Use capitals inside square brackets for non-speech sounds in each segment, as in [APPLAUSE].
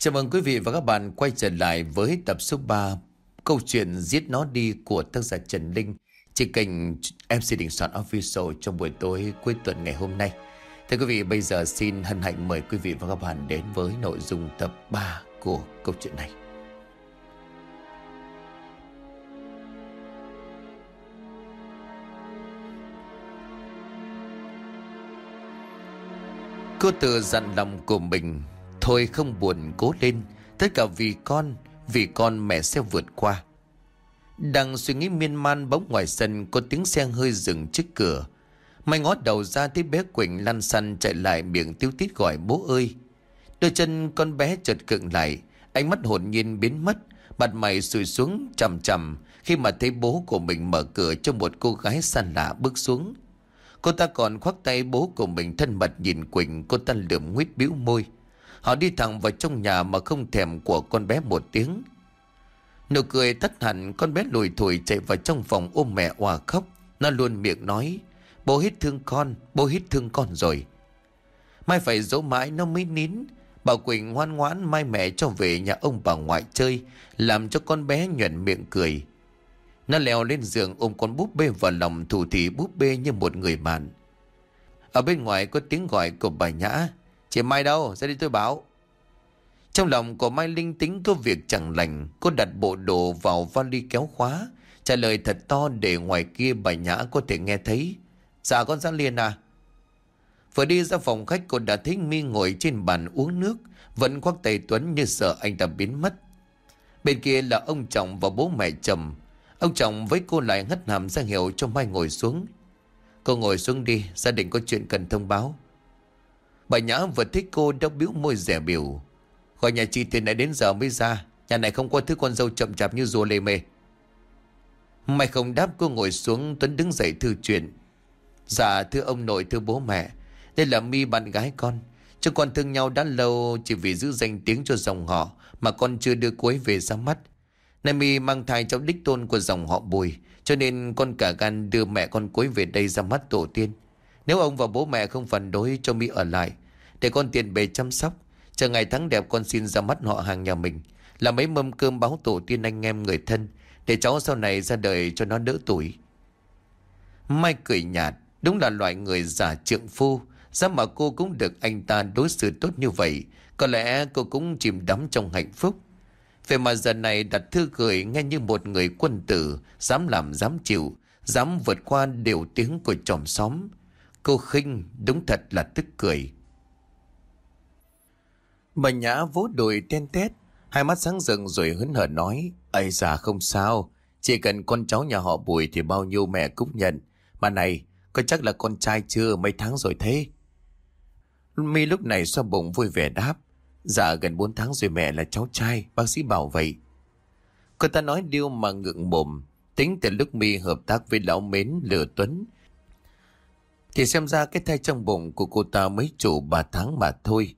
Chào mừng quý vị và các bạn quay trở lại với tập số 3 Câu chuyện Giết Nó Đi của tác giả Trần Linh Trên kênh MC Đình Soạn Official trong buổi tối cuối tuần ngày hôm nay. Thưa quý vị, bây giờ xin hân hạnh mời quý vị và các bạn đến với nội dung tập 3 của câu chuyện này. Cô tự dặn lòng của mình Thôi không buồn cố lên, Tất cả vì con Vì con mẹ sẽ vượt qua. Đang suy nghĩ miên man bóng ngoài sân, Có tiếng xe hơi dừng trước cửa. Mày ngó đầu ra thấy bé Quỳnh lăn xăn chạy lại miệng tiêu tít gọi, bố ơi. Đôi chân con bé chợt cựng lại, Ánh mắt hồn nhiên biến mất, Mặt mày sùi xuống chầm chầm Khi mà thấy bố của mình mở cửa cho một cô gái xa lạ bước xuống. Cô ta còn khoác tay bố của mình thân mật nhìn Quỳnh, Cô ta lượm nguyết bĩu môi. Họ đi thẳng vào trong nhà mà không thèm của con bé một tiếng. Nụ cười tắt hẳn con bé lùi thủi chạy vào trong phòng ôm mẹ hòa khóc. Nó luôn miệng nói Bố hít thương con, bố hít thương con rồi. Mai phải dỗ mãi nó mới nín. Bảo Quỳnh ngoan ngoãn mai mẹ cho về nhà ông bà ngoại chơi Làm cho con bé nhuận miệng cười. Nó leo lên giường ôm con búp bê vào lòng thủ thị búp bê như một người bạn. Ở bên ngoài có tiếng gọi của bà Nhã. Chị Mai đâu, ra đi tôi báo. Trong lòng của Mai linh tính có việc chẳng lành Cô đặt bộ đồ vào vali kéo khóa Trả lời thật to để ngoài kia bà Nhã có thể nghe thấy. Dạ con ra liền à. Vừa đi ra phòng khách cô đã thấy Mi ngồi trên bàn uống nước Vẫn khoác tay Tuấn như sợ anh ta biến mất. Bên kia là ông chồng và bố mẹ chồng. Ông chồng với cô lại hất hàm ra hiệu cho Mai ngồi xuống. Cô ngồi xuống đi Gia đình có chuyện cần thông báo. Bà Nhã vừa thích cô đã biểu môi rẻ biểu. Khỏi nhà chị tiền nãy đến giờ mới ra, Nhà này không có thứ con dâu chậm chạp như rùa lê mê. Mày không đáp, cô ngồi xuống, Tuấn đứng dậy thư chuyện. Dạ thưa ông nội, thưa bố mẹ, Đây là mi bạn gái con. Chúng con thương nhau đã lâu, Chỉ vì giữ danh tiếng cho dòng họ Mà con chưa đưa cuối về ra mắt. Nay mi mang thai cháu đích tôn của dòng họ bùi, Cho nên con cả gan đưa mẹ con cuối về đây ra mắt tổ tiên. Nếu ông và bố mẹ không phản đối, cho mi ở lại để con tiền bề chăm sóc. Chờ ngày tháng đẹp con xin ra mắt họ hàng nhà mình. Là mấy mâm cơm báo tổ tiên anh em người thân, Để cháu sau này ra đời cho nó đỡ tuổi. Mai cười nhạt, Đúng là loại người giả trượng phu. Giá mà cô cũng được anh ta đối xử tốt như vậy? Có lẽ cô cũng chìm đắm trong hạnh phúc. Về mà giờ này đặt thư gửi nghe như một người quân tử, Dám làm, dám chịu, Dám vượt qua điều tiếng của chòm xóm. Cô khinh, đúng thật là tức cười. Bà Nhã vỗ đùi ten tét, Hai mắt sáng rừng rồi hớn hở nói, Ây già, không sao. Chỉ cần con cháu nhà họ Bùi thì bao nhiêu mẹ cũng nhận. Mà này, có chắc là con trai chưa mấy tháng rồi thế? Mi lúc này xoa bụng vui vẻ đáp Dạ gần 4 tháng rồi mẹ là cháu trai, Bác sĩ bảo vậy. Cô ta nói điêu mà ngượng mồm Tính từ lúc Mi hợp tác với lão mến lừa Tuấn, Thì xem ra cái thai trong bụng của cô ta mới chủ 3 tháng mà thôi.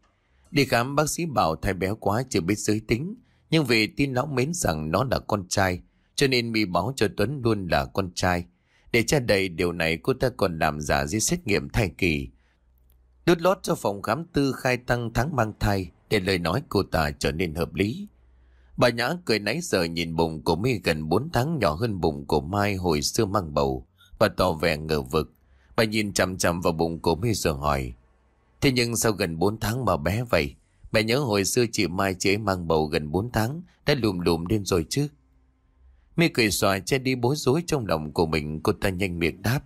Đi khám bác sĩ bảo thai béo quá chưa biết giới tính Nhưng vì tin lão mến rằng nó là con trai, Cho nên Mi báo cho Tuấn luôn là con trai để che đầy điều này, cô ta còn làm giả giấy xét nghiệm thai kỳ. Đút lót cho phòng khám tư khai tăng tháng mang thai để lời nói cô ta trở nên hợp lý. Bà Nhã cười nãy giờ nhìn bụng của mi gần 4 tháng nhỏ hơn bụng của Mai hồi xưa mang bầu. Bà tỏ vẻ ngờ vực. Bà nhìn chằm chằm vào bụng của mi rồi hỏi. Thế nhưng sau gần 4 tháng mà bé vậy? Mẹ nhớ hồi xưa chị Mai chị ấy mang bầu gần 4 tháng đã lùm lùm lên rồi chứ? Mi cười xòa che đi bối rối trong lòng của mình Cô ta nhanh miệng đáp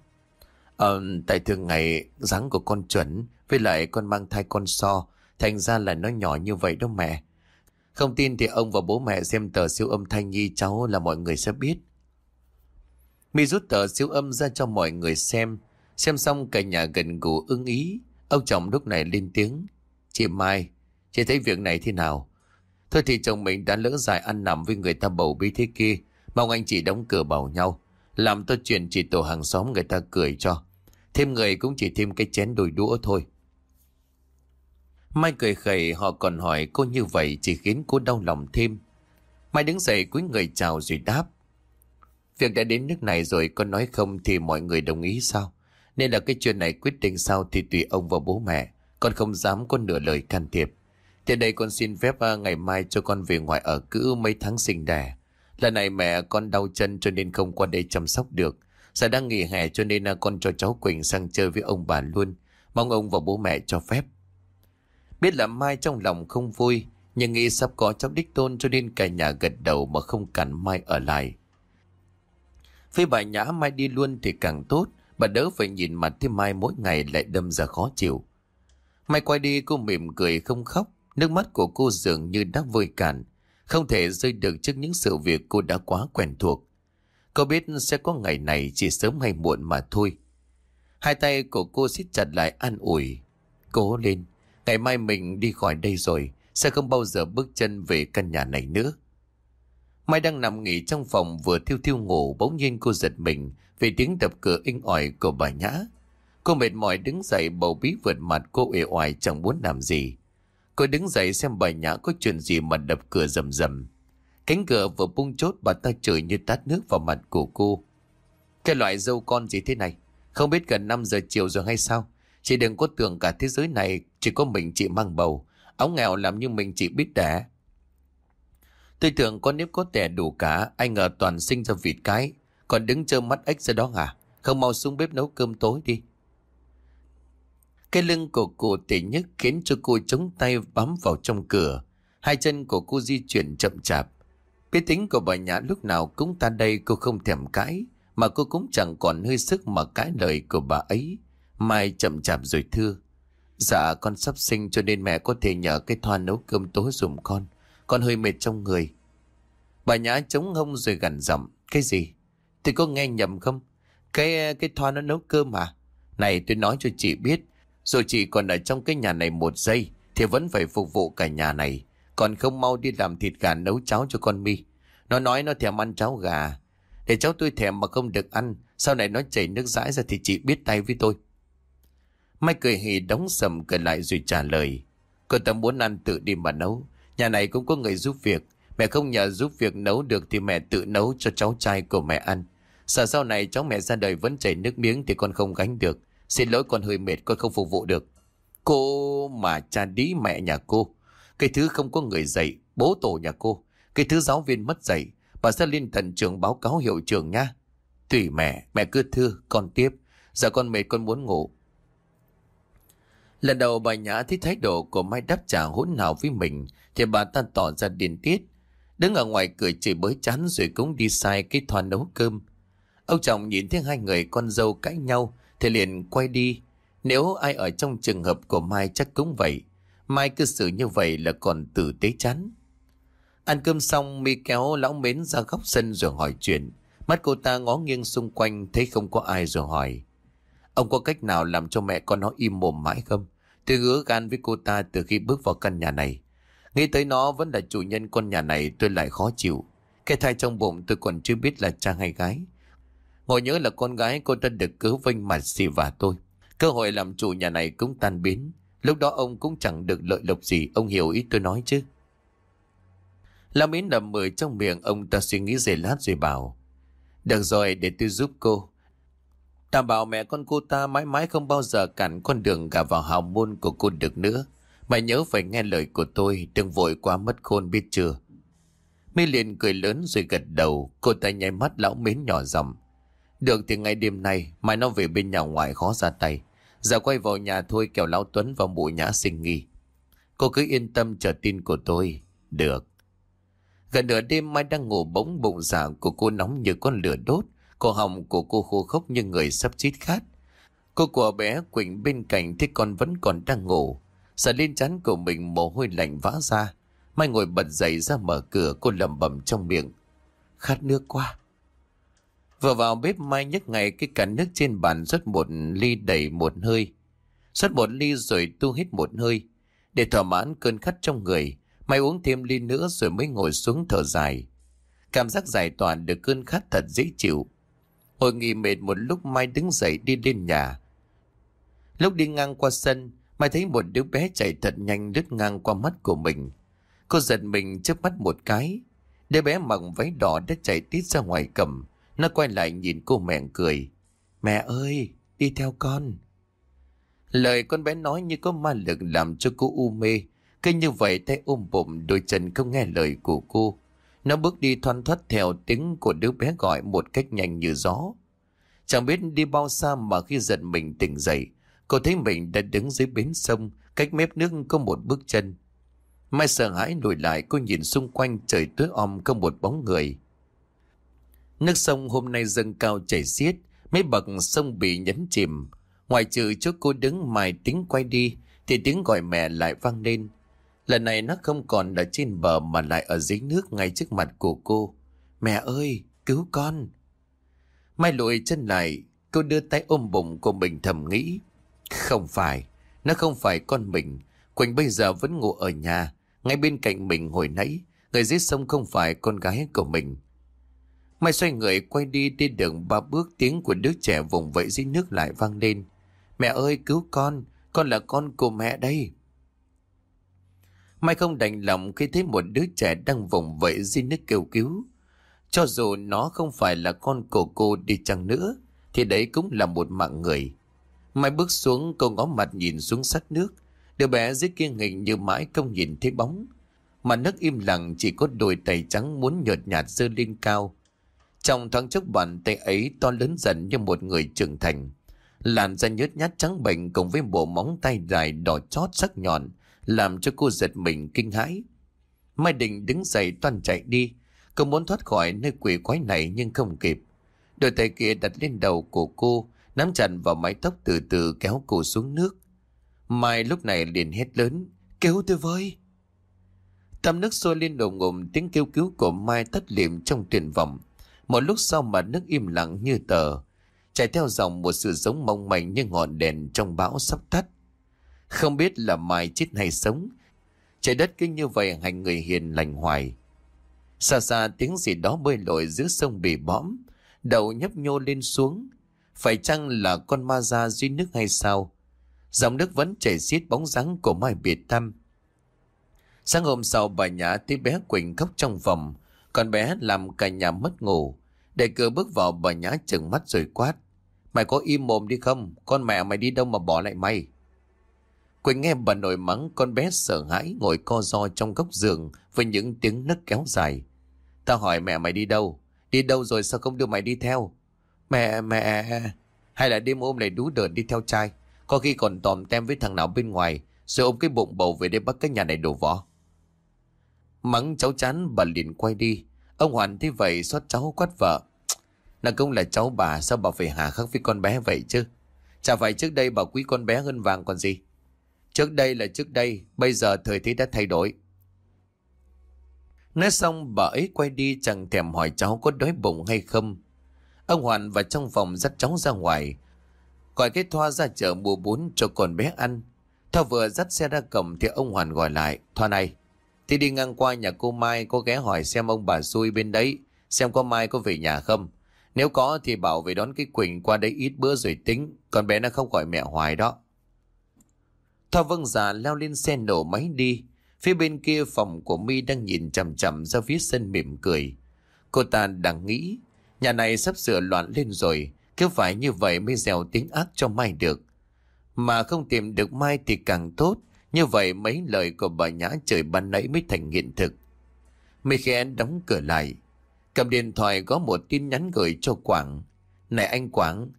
Ờ, tại thường ngày dáng của con chuẩn Với lại con mang thai con so Thành ra là nó nhỏ như vậy đó mẹ Không tin thì ông và bố mẹ xem tờ siêu âm thai nhi cháu là mọi người sẽ biết Mi rút tờ siêu âm ra cho mọi người xem Xem xong cả nhà gần gù ưng ý Ông chồng lúc này lên tiếng. Chị Mai, Chị thấy việc này thế nào? Thôi thì chồng mình đã lỡ dài ăn nằm với người ta bầu bí thế kia, Mong anh chị đóng cửa bảo nhau. Làm tôi chuyện chỉ tổ hàng xóm người ta cười cho. Thêm người cũng chỉ thêm cái chén đồi đũa thôi. Mai cười khẩy, họ còn hỏi cô như vậy chỉ khiến cô đau lòng thêm. Mai đứng dậy cúi người chào rồi đáp. Việc đã đến nước này rồi con nói không thì mọi người đồng ý sao? Nên là cái chuyện này quyết định sao thì tùy ông và bố mẹ Con không dám có nửa lời can thiệp Thế đây con xin phép à, ngày mai cho con về ngoại ở cữ mấy tháng sinh đẻ. Lần này mẹ con đau chân cho nên không qua đây chăm sóc được. Giờ đang nghỉ hè cho nên à, con cho cháu Quỳnh sang chơi với ông bà luôn. Mong ông và bố mẹ cho phép. Biết là Mai trong lòng không vui, nhưng nghĩ sắp có cháu đích tôn cho nên cả nhà gật đầu mà không cản Mai ở lại. Phía bà Nhã Mai đi luôn thì càng tốt, bà đỡ phải nhìn mặt thêm Mai mỗi ngày lại đâm ra khó chịu. Mai quay đi cô mỉm cười không khóc, nước mắt của cô dường như đã vơi cạn, không thể rơi được trước những sự việc cô đã quá quen thuộc. Cô biết sẽ có ngày này chỉ sớm hay muộn mà thôi. Hai tay của cô siết chặt lại an ủi. Cố lên, ngày mai mình đi khỏi đây rồi, sẽ không bao giờ bước chân về căn nhà này nữa. Mai đang nằm nghỉ trong phòng vừa thiêu thiêu ngủ, bỗng nhiên cô giật mình vì tiếng đập cửa inh ỏi của bà Nhã. Cô mệt mỏi đứng dậy, bầu bí vượt mặt, cô uể oải chẳng muốn làm gì. Cô đứng dậy xem bà Nhã có chuyện gì mà đập cửa rầm rầm. Cánh cửa vừa bung chốt, bà ta chửi như tát nước vào mặt của cô. Cái loại dâu con gì thế này? Không biết gần 5 giờ chiều rồi hay sao? Chị đừng có tưởng cả thế giới này chỉ có mình chị mang bầu. Ống nghèo làm như mình chỉ biết đẻ. Tôi tưởng con nếp có tẻ đủ cả, anh ngờ toàn sinh ra vịt cái. Còn đứng trơ mắt ếch ra đó hả? Không mau xuống bếp nấu cơm tối đi. Cái lưng của cô tệ nhất khiến cho cô chống tay bám vào trong cửa. Hai chân của cô di chuyển chậm chạp. Biết tính của bà Nhã lúc nào cũng ta đây cô không thèm cãi. Mà cô cũng chẳng còn hơi sức mà cãi lời của bà ấy. Mai chậm chạp rồi thưa. Dạ con sắp sinh cho nên mẹ có thể nhờ cái thoa nấu cơm tối dùm con. Con hơi mệt trong người. Bà Nhã chống hông rồi gằn giọng. Cái gì? Thì có nghe nhầm không? Cái cái thoa nó nấu cơm à? Này, tôi nói cho chị biết. Rồi chị còn ở trong cái nhà này một giây thì vẫn phải phục vụ cả nhà này. Còn không mau đi làm thịt gà nấu cháo cho con mi. Nó nói nó thèm ăn cháo gà. Để cháu tôi thèm mà không được ăn. Sau này nó chảy nước dãi ra thì chị biết tay với tôi. Mai cười hì đóng sầm cười lại rồi trả lời. Cô ta muốn ăn tự đi mà nấu. Nhà này cũng có người giúp việc. Mẹ không nhờ giúp việc nấu được thì mẹ tự nấu cho cháu trai của mẹ ăn. Sợ sau này cháu mẹ ra đời vẫn chảy nước miếng thì con không gánh được. Xin lỗi con hơi mệt con không phục vụ được. Cô mà cha đí mẹ nhà cô. Cái thứ không có người dạy, bố tổ nhà cô. Cái thứ giáo viên mất dạy. Bà sẽ lên thần trường báo cáo hiệu trường nha. Tùy mẹ, mẹ cứ thưa, con tiếp. Giờ con mệt con muốn ngủ. Lần đầu bà Nhã thấy thái độ của Mai đáp trả hỗn hào với mình, thì bà ta tỏ ra điên tiết. Đứng ở ngoài cười chửi bới chán rồi cũng đi sai cái thoa nấu cơm. Ông chồng nhìn thấy hai người con dâu cãi nhau, thì liền quay đi. Nếu ai ở trong trường hợp của Mai chắc cũng vậy. Mai cư xử như vậy là còn tử tế chán. Ăn cơm xong, mi kéo lão mến ra góc sân rồi hỏi chuyện. Mắt cô ta ngó nghiêng xung quanh, thấy không có ai rồi hỏi. Ông có cách nào làm cho mẹ con nó im mồm mãi không? Tôi hứa gan với cô ta từ khi bước vào căn nhà này. Nghĩ tới nó vẫn là chủ nhân con nhà này tôi lại khó chịu. Cái thai trong bụng tôi còn chưa biết là cha hay gái. Ngồi nhớ là con gái cô ta được cứu vinh mặt xì và tôi. Cơ hội làm chủ nhà này cũng tan biến. Lúc đó ông cũng chẳng được lợi lộc gì, ông hiểu ý tôi nói chứ. Lam Yến đầm mười trong miệng ông ta suy nghĩ dày lát rồi bảo. Được rồi, để tôi giúp cô. Ta bảo mẹ con cô ta mãi mãi không bao giờ cản con đường cả vào hào môn của cô được nữa. Mày nhớ phải nghe lời của tôi, đừng vội quá mất khôn biết chưa. My liền cười lớn rồi gật đầu, cô ta nháy mắt lão mến nhỏ giọng. Được thì ngày đêm nay, mai nó về bên nhà ngoại khó ra tay. Giờ quay vào nhà thôi kẻo lão Tuấn và mụ nhã sinh nghi. Cô cứ yên tâm chờ tin của tôi. Được. Gần nửa đêm Mai đang ngủ bỗng bụng dạ của cô nóng như con lửa đốt. Cổ họng của cô khô khốc như người sắp chít khát. Cô của bé Quỳnh bên cạnh thấy con vẫn còn đang ngủ. Sợ lên chán của mình mồ hôi lạnh vã ra. Mai ngồi bật dậy ra mở cửa cô lầm bầm trong miệng. Khát nước quá. Vừa vào bếp Mai nhấc ngay cái cắn nước trên bàn rót một ly đầy một hơi. rót một ly rồi tu hết một hơi. Để thỏa mãn cơn khát trong người, Mai uống thêm ly nữa rồi mới ngồi xuống thở dài. Cảm giác giải tỏa được cơn khát thật dễ chịu. Hồi nghỉ mệt một lúc Mai đứng dậy đi lên nhà. Lúc đi ngang qua sân, Mai thấy một đứa bé chạy thật nhanh đứt ngang qua mắt của mình. Cô giật mình trước mắt một cái. Đứa bé mặc váy đỏ đã chạy tít ra ngoài cầm. Nó quay lại nhìn cô mẹ cười. Mẹ ơi, đi theo con. Lời con bé nói như có ma lực làm cho cô u mê. Cứ như vậy tay ôm bụng đôi chân không nghe lời của cô. Nó bước đi thoăn thoắt theo tiếng của đứa bé gọi một cách nhanh như gió. Chẳng biết đi bao xa mà khi giật mình tỉnh dậy, cô thấy mình đã đứng dưới bến sông, cách mép nước có một bước chân. Mai sợ hãi lùi lại cô nhìn xung quanh trời tối om không một bóng người. Nước sông hôm nay dâng cao chảy xiết, mấy bậc sông bị nhấn chìm. Ngoài trừ chỗ cô đứng mài tính quay đi, thì tiếng gọi mẹ lại vang lên. Lần này nó không còn ở trên bờ mà lại ở dưới nước ngay trước mặt của cô. Mẹ ơi, cứu con! Mai lùi chân lại, cô đưa tay ôm bụng của mình thầm nghĩ. Không phải, nó không phải con mình. Quỳnh bây giờ vẫn ngủ ở nhà, ngay bên cạnh mình hồi nãy. Người dưới sông không phải con gái của mình. Mai xoay người quay đi đi đường ba bước tiếng của đứa trẻ vùng vẫy dưới nước lại vang lên. Mẹ ơi cứu con, con là con của mẹ đây. Mai không đành lòng khi thấy một đứa trẻ đang vùng vẫy dưới nước kêu cứu. Cho dù nó không phải là con của cô đi chăng nữa, thì đấy cũng là một mạng người. Mai bước xuống cô ngó mặt nhìn xuống sát nước. Đứa bé dưới kia hình như mãi không nhìn thấy bóng. Mà nước im lặng chỉ có đôi tay trắng muốn nhợt nhạt dơ lên cao. Trong thoáng chốc bàn tay ấy to lớn dần như một người trưởng thành. Làn da nhớt nhát trắng bệnh cùng với bộ móng tay dài đỏ chót sắc nhọn làm cho cô giật mình kinh hãi. Mai Định đứng dậy toan chạy đi. Cô muốn thoát khỏi nơi quỷ quái này nhưng không kịp. Đôi tay kia đặt lên đầu của cô, nắm chặt vào mái tóc từ từ kéo cô xuống nước. Mai lúc này liền hét lớn, cứu tôi với. Tâm nước sôi lên đồn ngụm tiếng kêu cứu của Mai tắt liệm trong tuyệt vọng. Một lúc sau mà nước im lặng như tờ, chạy theo dòng một sự giống mong manh như ngọn đèn trong bão sắp tắt. Không biết là Mai chết hay sống, trái đất kinh như vậy hành người hiền lành hoài. Xa xa tiếng gì đó bơi lội giữa sông bị bõm, đầu nhấp nhô lên xuống. Phải chăng là con ma ra duy nước hay sao? Dòng nước vẫn chảy xiết bóng dáng của Mai biệt tâm. Sáng hôm sau bà Nhã thấy bé Quỳnh khóc trong phòng, con bé làm cả nhà mất ngủ. Để cửa bước vào bà Nhã chừng mắt rồi quát. Mày có im mồm đi không? Con mẹ mày đi đâu mà bỏ lại mày? Quỳnh nghe bà nội mắng con bé sợ hãi ngồi co ro trong góc giường với những tiếng nấc kéo dài. Tao hỏi mẹ mày đi đâu? Đi đâu rồi sao không đưa mày đi theo? Mẹ, mẹ... Hay là đêm ôm này đú đợn đi theo trai? Có khi còn tòm tem với thằng nào bên ngoài rồi ôm cái bụng bầu về đây bắt cái nhà này đổ vỏ. Mắng cháu chán bà liền quay đi. Ông Hoàn thấy vậy xót cháu quát vợ. Là cũng là cháu bà sao bà phải hà khắc với con bé vậy chứ? Chả phải trước đây bà quý con bé hơn vàng còn gì? Trước đây là trước đây, bây giờ thời thế đã thay đổi. Nói xong bà ấy quay đi chẳng thèm hỏi cháu có đói bụng hay không. Ông Hoàn vào trong phòng dắt cháu ra ngoài. Gọi cái Thoa ra chợ mua bún cho con bé ăn. Thoa vừa dắt xe ra cổng thì ông Hoàn gọi lại. Thoa này, thì đi ngang qua nhà cô Mai có ghé hỏi xem ông bà xui bên đấy. Xem có Mai có về nhà không. Nếu có thì bảo về đón cái Quỳnh qua đây ít bữa rồi tính. Con bé nó không gọi mẹ hoài đó. Thoa vâng già leo lên xe nổ máy đi. Phía bên kia phòng của mi đang nhìn chằm chằm ra phía sân mỉm cười. Cô ta đang nghĩ, nhà này sắp sửa loạn lên rồi, cứ phải như vậy mới dèo tiếng ác cho Mai được. Mà không tìm được Mai thì càng tốt, như vậy mấy lời của bà Nhã trời ban nãy mới thành hiện thực. Mi khẽ đóng cửa lại, cầm điện thoại có một tin nhắn gửi cho Quảng. Này anh Quảng,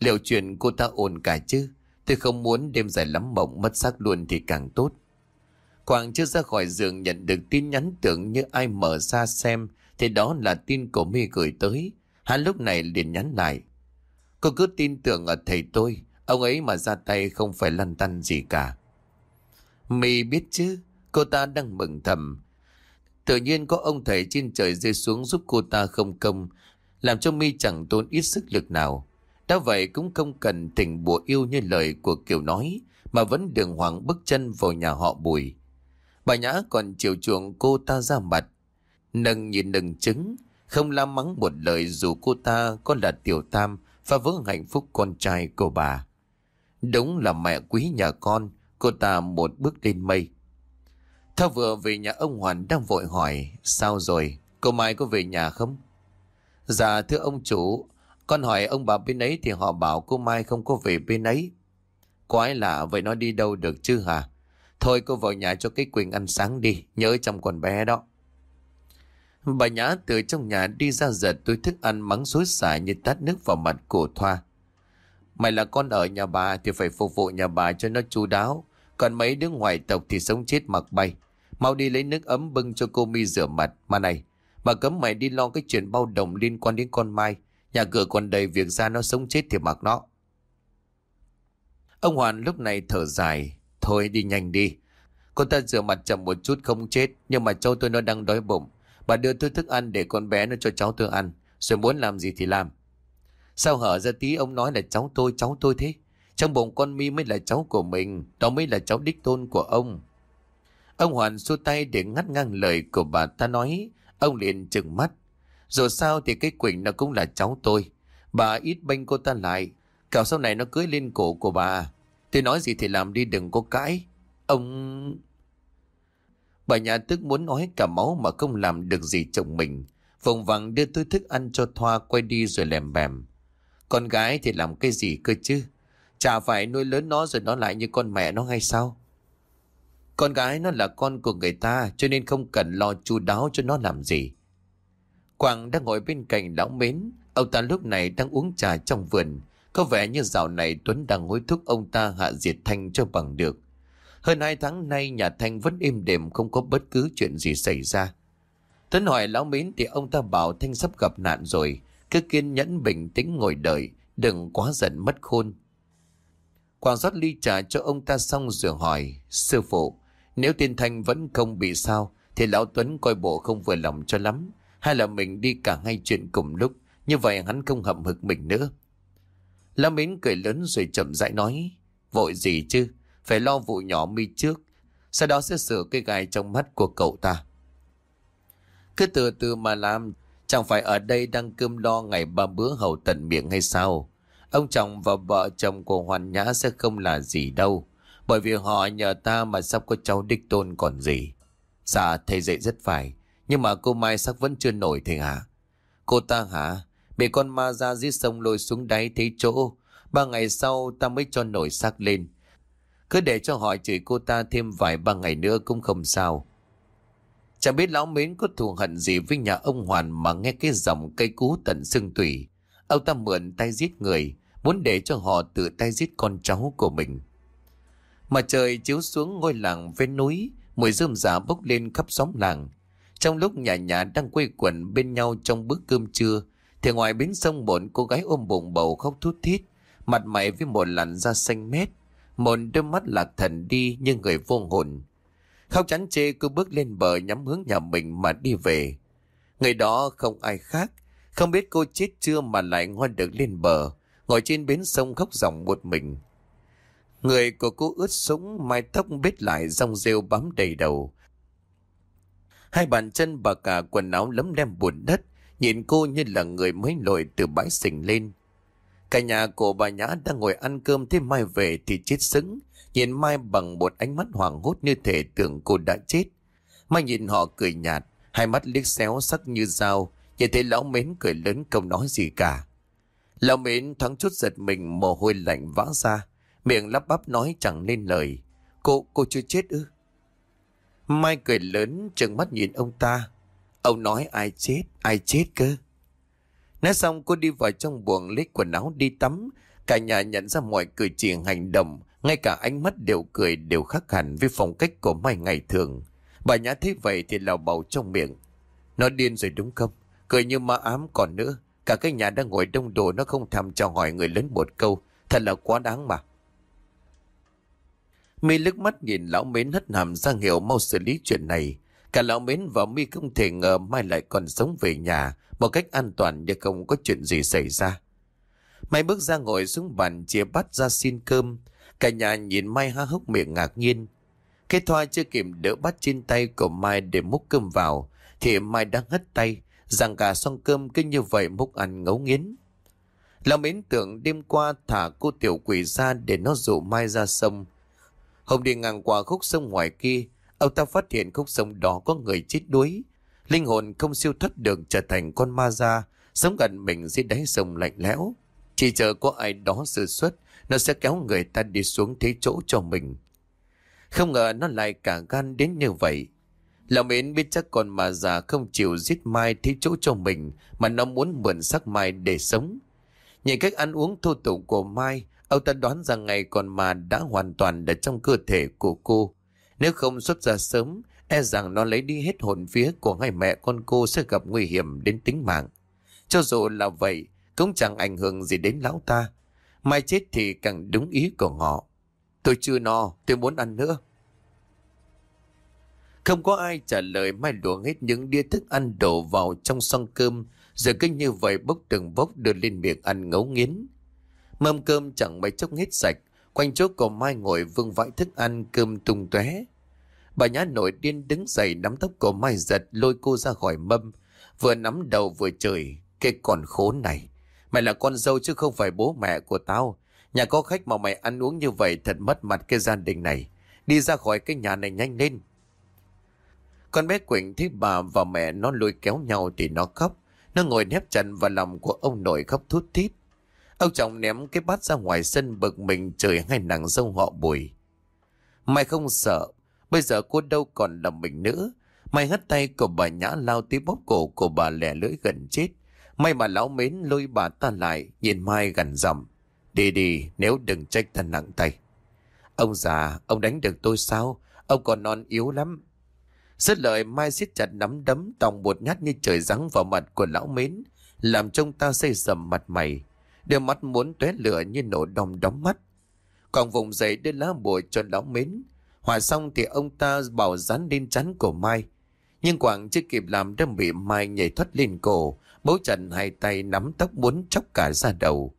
liệu chuyện cô ta ổn cả chứ? Tôi không muốn đêm dài lắm mộng mất xác luôn thì càng tốt. Quảng chưa ra khỏi giường nhận được tin nhắn tưởng như ai mở ra xem thì đó là tin của mi gửi tới. Hắn lúc này liền nhắn lại. Cô cứ tin tưởng ở thầy tôi, ông ấy mà ra tay không phải lăn tăn gì cả. Mi biết chứ, cô ta đang mừng thầm. Tự nhiên có ông thầy trên trời rơi xuống giúp cô ta không công, làm cho mi chẳng tốn ít sức lực nào. Đã vậy cũng không cần tình bùa yêu như lời của Kiều nói, mà vẫn đường hoàng bước chân vào nhà họ Bùi. Bà Nhã còn chiều chuộng cô ta ra mặt. Nâng nhìn nâng chứng, không la mắng một lời dù cô ta có là tiểu tam và vỡ hạnh phúc con trai của bà. Đúng là mẹ quý nhà con, cô ta một bước lên mây. Thao vừa về nhà ông Hoàn đang vội hỏi, sao rồi, cô Mai có về nhà không? Dạ thưa ông chủ, con hỏi ông bà bên ấy thì họ bảo cô Mai không có về bên ấy. Quái lạ vậy nó đi đâu được chứ hả? Thôi cô vào nhà cho cái Quỳnh ăn sáng đi, nhớ trong con bé đó. Bà Nhã từ trong nhà đi ra giật túi thức ăn mắng xối xả như tát nước vào mặt của Thoa. Mày là con ở nhà bà thì phải phục vụ nhà bà cho nó chu đáo. Còn mấy đứa ngoài tộc thì sống chết mặc bay. Mau đi lấy nước ấm bưng cho cô mi rửa mặt. Mà này, bà cấm mày đi lo cái chuyện bao đồng liên quan đến con Mai. Nhà cửa còn đầy việc ra nó sống chết thì mặc nó. Ông Hoàn lúc này thở dài. Thôi đi nhanh đi. Cô ta rửa mặt chậm một chút không chết. Nhưng mà cháu tôi nó đang đói bụng. Bà đưa tôi thức ăn để con bé nó cho cháu tôi ăn. Rồi muốn làm gì thì làm. Sao hở ra tí ông nói là cháu tôi, cháu tôi thế? Trong bụng con mi mới là cháu của mình. Đó mới là cháu đích tôn của ông. Ông Hoàn xua tay để ngắt ngang lời của bà ta nói. Ông liền trừng mắt. Dù sao thì cái Quỳnh nó cũng là cháu tôi. Bà ít bênh cô ta lại. Cào sau này nó cưới lên cổ của bà. Tôi nói gì thì làm đi, đừng có cãi. Ông... Bà nhà tức muốn nói cả máu mà không làm được gì chồng mình. vòng vằng đưa tôi thức ăn cho Thoa quay đi rồi lèm bèm. Con gái thì làm cái gì cơ chứ? Chả phải nuôi lớn nó rồi nó lại như con mẹ nó hay sao? Con gái nó là con của người ta, cho nên không cần lo chu đáo cho nó làm gì. Quang đang ngồi bên cạnh lão mến. Ông ta lúc này đang uống trà trong vườn. Có vẻ như dạo này Tuấn đang hối thúc ông ta hạ diệt Thanh cho bằng được. Hơn hai tháng nay nhà Thanh vẫn êm đềm không có bất cứ chuyện gì xảy ra. Tuấn hỏi lão mến thì ông ta bảo Thanh sắp gặp nạn rồi. Cứ kiên nhẫn bình tĩnh ngồi đợi, đừng quá giận mất khôn. Quang rót ly trà cho ông ta xong rồi hỏi, sư phụ, nếu tiên Thanh vẫn không bị sao, thì lão Tuấn coi bộ không vừa lòng cho lắm. Hay là mình đi cả hai chuyện cùng lúc, như vậy hắn không hậm hực mình nữa. La Mến cười lớn rồi chậm rãi nói, vội gì chứ, phải lo vụ nhỏ mi trước, sau đó sẽ sửa cái gai trong mắt của cậu ta. Cứ từ từ mà làm, chẳng phải ở đây đang cơm lo ngày ba bữa hầu tận miệng hay sao? Ông chồng và vợ chồng của Hoàn Nhã sẽ không là gì đâu, bởi vì họ nhờ ta mà sắp có cháu đích tôn còn gì. Dạ, thầy dạy rất phải, nhưng mà cô Mai sắc vẫn chưa nổi thầy hả? Cô ta hả? Bị con ma ra dưới sông lôi xuống đáy thấy chỗ, ba ngày sau ta mới cho nổi xác lên. Cứ để cho họ chửi cô ta thêm vài ba ngày nữa cũng không sao. Chẳng biết lão mến có thù hận gì với nhà ông Hoàn mà nghe cái dòng cây cú tận xương tủy. Ông ta mượn tay giết người, muốn để cho họ tự tay giết con cháu của mình. Mà trời chiếu xuống ngôi làng ven núi, mùi rơm rả bốc lên khắp xóm làng. Trong lúc nhà nhà đang quây quần bên nhau trong bữa cơm trưa, thì ngoài bến sông một cô gái ôm bụng bầu khóc thút thít, mặt mày với một làn da xanh mét, một đôi mắt lạc thần đi như người vô hồn. Khóc chán chê cứ bước lên bờ nhắm hướng nhà mình mà đi về. Người đó không ai khác, không biết cô chết chưa mà lại ngoan được lên bờ, ngồi trên bến sông khóc ròng một mình. Người của cô ướt sũng, mái tóc bết lại rong rêu bám đầy đầu. Hai bàn chân và cả quần áo lấm lem bùn đất, nhìn cô như là người mới lội từ bãi sình lên. Cả nhà của bà Nhã đang ngồi ăn cơm thế Mai về thì chết sững, nhìn Mai bằng một ánh mắt hoảng hốt như thể tưởng cô đã chết. Mai nhìn họ cười nhạt, hai mắt liếc xéo sắc như dao, nhìn thấy lão mến cười lớn không nói gì cả. Lão mến thoáng chút giật mình mồ hôi lạnh vã ra, miệng lắp bắp nói chẳng nên lời. Cô, cô chưa chết ư? Mai cười lớn trừng mắt nhìn ông ta. Ông nói ai chết, ai chết cơ? Nói xong cô đi vào trong buồng lấy quần áo đi tắm. Cả nhà nhận ra mọi cử chỉ hành động, ngay cả ánh mắt đều cười đều khác hẳn với phong cách của Mai ngày thường. Bà nhã thấy vậy thì lào bầu trong miệng. Nó điên rồi đúng không? Cười như ma ám còn nữa. Cả cái nhà đang ngồi đông đồ nó không thèm chào hỏi người lớn một câu. Thật là quá đáng mà. Mi lướt mắt nhìn lão mến hất hàm ra hiệu mau xử lý chuyện này. Cả lão mến và Mi không thể ngờ Mai lại còn sống về nhà một cách an toàn như không có chuyện gì xảy ra. Mai bước ra ngồi xuống bàn chia bát ra xin cơm. Cả nhà nhìn Mai há hốc miệng ngạc nhiên. Khi thoa chưa kịp đỡ bắt trên tay của Mai để múc cơm vào, thì Mai đang hất tay, rằng cả xong cơm cứ như vậy múc ăn ngấu nghiến. Lão mến tưởng đêm qua thả cô tiểu quỷ ra để nó dụ Mai ra sông. Hôm đi ngang qua khúc sông ngoài kia, ông ta phát hiện khúc sông đó có người chết đuối. Linh hồn không siêu thoát được trở thành con ma da, sống gần mình dưới đáy sông lạnh lẽo. Chỉ chờ có ai đó sự xuất, nó sẽ kéo người ta đi xuống thế chỗ cho mình. Không ngờ nó lại cả gan đến như vậy. Lão mến biết chắc con mà già không chịu giết Mai thế chỗ cho mình mà nó muốn mượn sắc Mai để sống. Nhìn cách ăn uống thô tục của Mai, ông ta đoán rằng ngày còn mà đã hoàn toàn ở trong cơ thể của cô. Nếu không xuất ra sớm, e rằng nó lấy đi hết hồn vía của hai mẹ con cô sẽ gặp nguy hiểm đến tính mạng. Cho dù là vậy, cũng chẳng ảnh hưởng gì đến lão ta. Mai chết thì càng đúng ý của họ. Tôi chưa no, tôi muốn ăn nữa. Không có ai trả lời Mai luồng hết những đĩa thức ăn đổ vào trong song cơm, rồi cứ như vậy bốc từng bốc đưa lên miệng ăn ngấu nghiến. Mâm cơm chẳng mấy chốc hết sạch, quanh chỗ của Mai ngồi vương vãi thức ăn cơm tung tóe. Bà nhã nổi điên đứng dậy nắm tóc của Mai giật lôi cô ra khỏi mâm, vừa nắm đầu vừa chửi, cái con khốn này. Mày là con dâu chứ không phải bố mẹ của tao. Nhà có khách mà mày ăn uống như vậy thật mất mặt cái gia đình này. Đi ra khỏi cái nhà này nhanh lên. Con bé Quỳnh thấy bà và mẹ nó lôi kéo nhau thì nó khóc. Nó ngồi nép chân vào lòng của ông nội khóc thút thít. Ông chồng ném cái bát ra ngoài sân bực mình trời ngay nắng dâu họ bùi. Mày không sợ, bây giờ cô đâu còn là mình nữa. Mày hất tay của bà nhã lao tí bóp cổ của bà lẻ lưỡi gần chết. May mà lão mến lôi bà ta lại, nhìn Mai gần dầm Đi đi, nếu đừng trách ta nặng tay. Ông già, ông đánh được tôi sao? Ông còn non yếu lắm. Rất lời Mai siết chặt nắm đấm tòng một nhát như trời giáng vào mặt của lão mến, làm trông ta xây sầm mặt mày. Đôi mắt muốn tóe lửa như nổ đom đóm mắt. Còn vùng dậy đưa lá bùa cho lão mến. Hòa xong thì ông ta bảo dán lên chắn cổ Mai. Nhưng Quảng chưa kịp làm đâm bị Mai nhảy thoát lên cổ, bấu chặt hai tay nắm tóc muốn chóc cả ra đầu.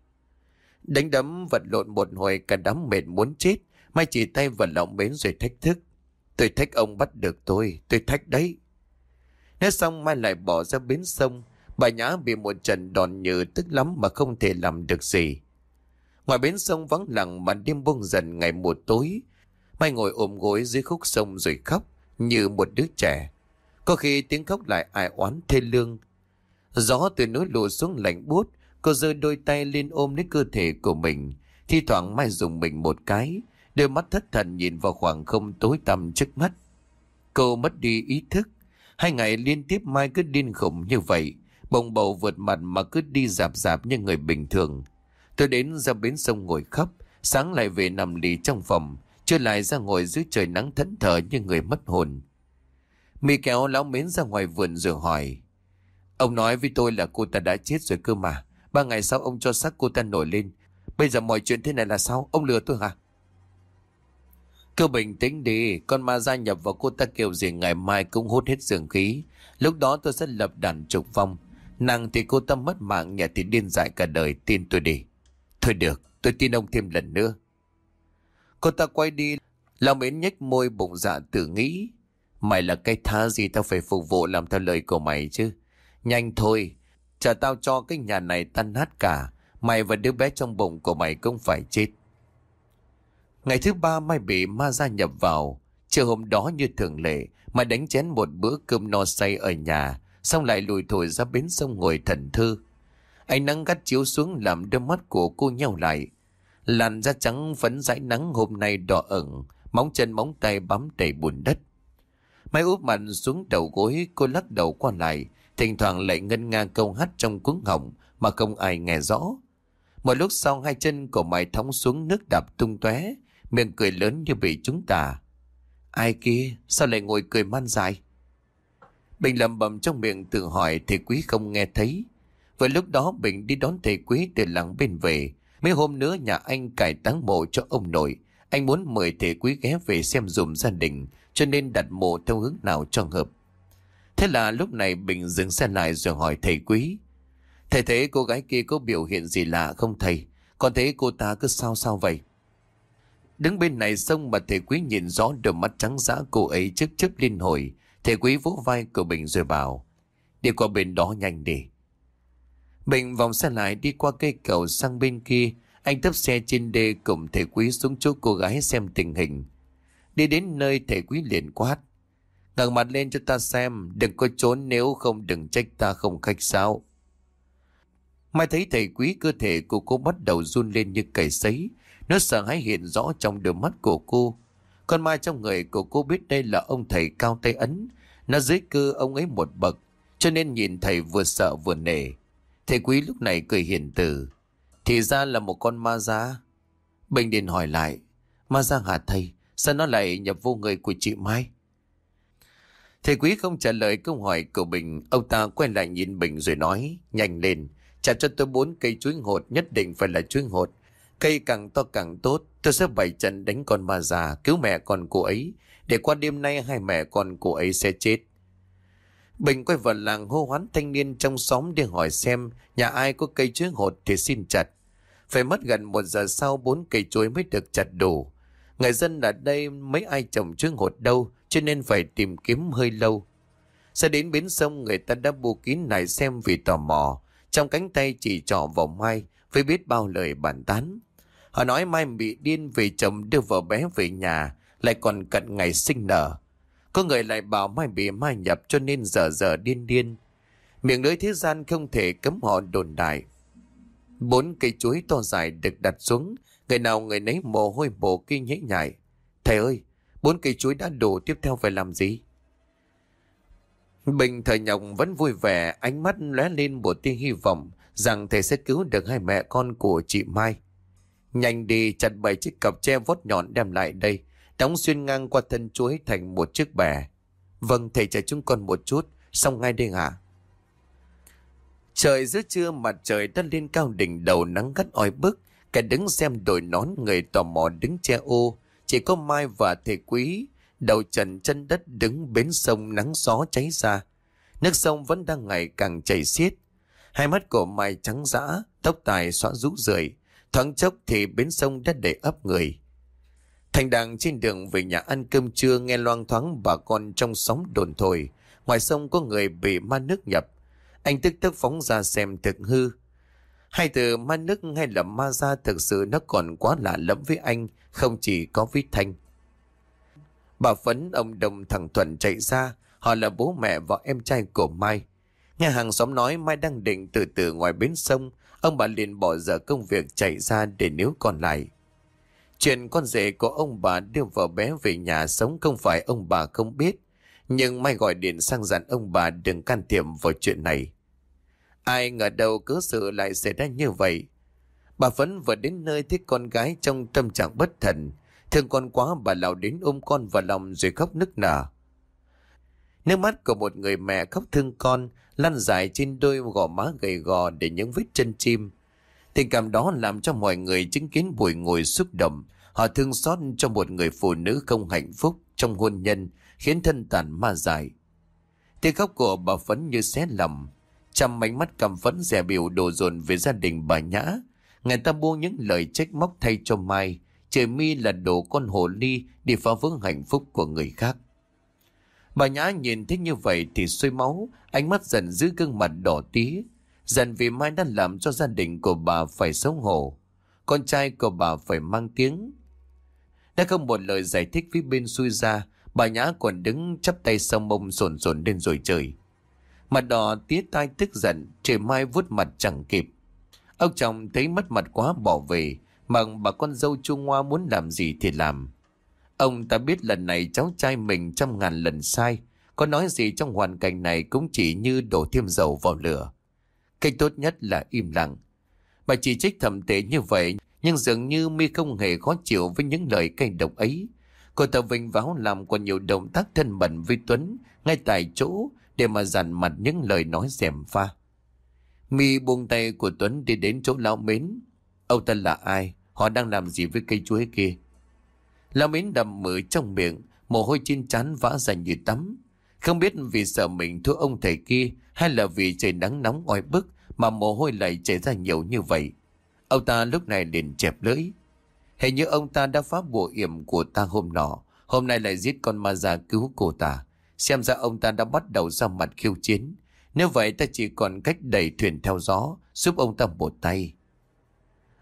Đánh đấm vật lộn một hồi cả đám mệt muốn chết, Mai chỉ tay vào lòng mến rồi thách thức. Tôi thách ông bắt được tôi, tôi thách đấy. Nói xong Mai lại bỏ ra bến sông, bà Nhã bị một trận đòn nhừ tức lắm mà không thể làm được gì. Ngoài bến sông vắng lặng màn đêm buông dần ngày một tối, Mai ngồi ôm gối dưới khúc sông rồi khóc như một đứa trẻ. Có khi tiếng khóc lại ai oán thê lương. Gió từ núi lùa xuống lạnh buốt, cô giơ đôi tay lên ôm lấy cơ thể của mình. Thi thoảng Mai dùng mình một cái, đôi mắt thất thần nhìn vào khoảng không tối tăm trước mắt. Cô mất đi ý thức. Hai ngày liên tiếp Mai cứ điên khủng như vậy, bồng bầu vượt mặt mà cứ đi dạp dạp như người bình thường. Tôi đến ra bến sông ngồi khóc, sáng lại về nằm lì trong phòng, chưa lại ra ngồi dưới trời nắng thẫn thờ như người mất hồn. mì kéo lão mến ra ngoài vườn rồi hỏi. Ông nói với tôi là cô ta đã chết rồi cơ mà. Ba ngày sau ông cho xác cô ta nổi lên. Bây giờ mọi chuyện thế này là sao? Ông lừa tôi hả? Cứ bình tĩnh đi, con ma gia nhập vào cô ta kiểu gì ngày mai cũng hút hết dường khí. Lúc đó tôi sẽ lập đàn trục vong. Nàng thì cô ta mất mạng, nhà thì điên dại cả đời, tin tôi đi. Thôi được, tôi tin ông thêm lần nữa. Cô ta quay đi, lòng mến nhếch môi bụng dạ tự nghĩ. Mày là cái tha gì tao phải phục vụ làm theo lời của mày chứ. Nhanh thôi, chờ tao cho cái nhà này tan nát cả. Mày và đứa bé trong bụng của mày cũng phải chết. Ngày thứ ba Mai bị ma gia nhập vào. Chiều hôm đó như thường lệ, Mai đánh chén một bữa cơm no say ở nhà, xong lại lùi thổi ra bến sông ngồi thần thư. Ánh nắng gắt chiếu xuống làm đôi mắt của cô nhau lại. Làn da trắng phấn dãi nắng hôm nay đỏ ửng, móng chân móng tay bám đầy bùn đất. Máy úp mặt xuống đầu gối, cô lắc đầu qua lại, thỉnh thoảng lại ngân nga câu hát trong cuống họng mà không ai nghe rõ. Một lúc sau hai chân của mày thóng xuống nước đạp tung tóe, miệng cười lớn như bị chúng ta. Ai kia, sao lại ngồi cười man dài? Bình lầm bầm trong miệng tự hỏi thầy quý không nghe thấy. Vừa lúc đó Bình đi đón thầy quý từ làng bên về. Mấy hôm nữa nhà anh cải táng mộ cho ông nội. Anh muốn mời thầy quý ghé về xem dùm gia đình, cho nên đặt mộ theo hướng nào cho hợp. Thế là lúc này Bình dừng xe lại rồi hỏi thầy quý. Thầy thấy cô gái kia có biểu hiện gì lạ không thầy? Còn thấy cô ta cứ sao sao vậy? Đứng bên này sông mà thầy quý nhìn rõ đôi mắt trắng dã cô ấy chớp chớp liên hồi. Thầy quý vỗ vai của Bình rồi bảo. Đi qua bên đó nhanh đi. Bình vòng xe lại đi qua cây cầu sang bên kia. Anh tấp xe trên đê cùng thầy quý xuống chỗ cô gái xem tình hình. Đi đến nơi thầy quý liền quát. ngẩng mặt lên cho ta xem, đừng có trốn nếu không đừng trách ta không khách sáo. Mai thấy thầy quý cơ thể của cô bắt đầu run lên như cầy sấy. Nó sợ hãi hiện rõ trong đôi mắt của cô. Con ma trong người của cô biết đây là ông thầy cao tay ấn. Nó dưới cư ông ấy một bậc. Cho nên nhìn thầy vừa sợ vừa nể. Thầy quý lúc này cười hiền từ. Thì ra là một con ma giá. Bình Điền hỏi lại. Ma giá hả thầy? Sao nó lại nhập vô người của chị Mai? Thầy quý không trả lời câu hỏi của Bình. Ông ta quay lại nhìn Bình rồi nói. Nhanh lên. Chặt cho tôi bốn cây chuối hột. Nhất định phải là chuối hột. Cây càng to càng tốt. Tôi sẽ bày trận đánh con ma già. Cứu mẹ con cô ấy. Để qua đêm nay hai mẹ con cô ấy sẽ chết. Bình quay vào làng hô hoán thanh niên trong xóm đi hỏi xem nhà ai có cây chuối hột thì xin chặt. Phải mất gần một giờ sau bốn cây chuối mới được chặt đủ. Người dân ở đây mấy ai trồng chuối hột đâu, cho nên phải tìm kiếm hơi lâu. Sẽ đến bến sông, người ta đã bu kín lại xem vì tò mò. Trong cánh tay chỉ trỏ vào Mai với biết bao lời bàn tán. Họ nói Mai bị điên vì chồng đưa vợ bé về nhà lại còn cận ngày sinh nở. Có người lại bảo Mai bị Mai nhập cho nên giờ giờ điên điên. Miệng lưới thế gian không thể cấm họ đồn đại. Bốn cây chuối to dài được đặt xuống, người nào người nấy mồ hôi bổ kinh nhễ nhại. Thầy ơi, bốn cây chuối đã đủ tiếp theo phải làm gì? Bình thời nhọc vẫn vui vẻ, ánh mắt lóe lên một tia hy vọng rằng thầy sẽ cứu được hai mẹ con của chị Mai. Nhanh đi chặt bảy chiếc cặp tre vót nhọn đem lại đây, đóng xuyên ngang qua thân chuối thành một chiếc bè. Vâng, thầy chờ chúng con một chút, xong ngay đây hả? Trời giữa trưa mặt trời đã lên cao đỉnh đầu nắng gắt oi bức, kẻ đứng xem đội nón người tò mò đứng che ô, chỉ có Mai và thầy quý, đầu trần chân đất đứng bến sông nắng gió cháy ra. Nước sông vẫn đang ngày càng chảy xiết. Hai mắt của Mai trắng dã, tóc tài xõa rũ rượi, thoáng chốc thì bến sông đã để ấp người. Thành đàng trên đường về nhà ăn cơm trưa nghe loang thoáng bà con trong sóng đồn thổi. Ngoài sông có người bị ma nước nhập. Anh tức tức phóng ra xem thực hư. Hai từ ma nước hay là ma ra thực sự nó còn quá lạ lẫm với anh, không chỉ có với Thanh. Bà Phấn, ông Đồng thằng Thuận chạy ra, họ là bố mẹ và em trai của Mai. Nghe hàng xóm nói Mai đang định từ từ ngoài bến sông, ông bà liền bỏ dở công việc chạy ra để níu còn lại. Chuyện con rể của ông bà đưa vợ bé về nhà sống không phải ông bà không biết. Nhưng Mai gọi điện sang dặn ông bà đừng can thiệp vào chuyện này. Ai ngờ đâu cứ sự lại xảy ra như vậy. Bà Phấn vừa đến nơi thấy con gái trong tâm trạng bất thần. Thương con quá bà lão đến ôm con vào lòng rồi khóc nức nở. Nước mắt của một người mẹ khóc thương con lăn dài trên đôi gò má gầy gò để những vết chân chim. Tình cảm đó làm cho mọi người chứng kiến buổi ngồi xúc động. Họ thương xót cho một người phụ nữ không hạnh phúc trong hôn nhân khiến thân tàn ma dài. Tiếng khóc của bà Phấn như xé lầm, Trăm ánh mắt cầm phấn rẻ biểu đổ dồn về gia đình bà Nhã. Người ta buông những lời trách móc thay cho Mai. Trời mi là đổ con hồ ly đi phá vỡ hạnh phúc của người khác. Bà Nhã nhìn thấy như vậy thì sôi máu, ánh mắt dần giữ gương mặt đỏ tí. Dần vì Mai đã làm cho gia đình của bà phải xấu hổ. Con trai của bà phải mang tiếng. Đã không một lời giải thích phía bên xui ra, bà Nhã còn đứng chắp tay sau mông sồn sồn lên rồi trời. Mặt đỏ tía tai tức giận, trời mai vuốt mặt chẳng kịp. Ông chồng thấy mất mặt quá bỏ về, mà bà con dâu Trung Hoa muốn làm gì thì làm. Ông ta biết lần này cháu trai mình trăm ngàn lần sai, có nói gì trong hoàn cảnh này cũng chỉ như đổ thêm dầu vào lửa. Cách tốt nhất là im lặng. Bà chỉ trích thầm tệ như vậy, nhưng dường như mi không hề khó chịu với những lời cay độc ấy. Cô ta vinh váo làm còn nhiều động tác thân mật với Tuấn ngay tại chỗ để mà dằn mặt những lời nói dèm pha. Mi buông tay của Tuấn đi đến chỗ lão mến. Ông ta là ai? Họ đang làm gì với cây chuối kia? Lão mến đầm mỡ trong miệng, mồ hôi trên trán vã ra như tắm. Không biết vì sợ mình thua ông thầy kia hay là vì trời nắng nóng oi bức mà mồ hôi lại chảy ra nhiều như vậy. Ông ta lúc này liền chẹp lưỡi. Hình như ông ta đã phá bùa yểm của ta hôm nọ, hôm nay lại giết con ma già cứu cô ta. Xem ra ông ta đã bắt đầu ra mặt khiêu chiến. Nếu vậy ta chỉ còn cách đẩy thuyền theo gió, giúp ông ta một tay.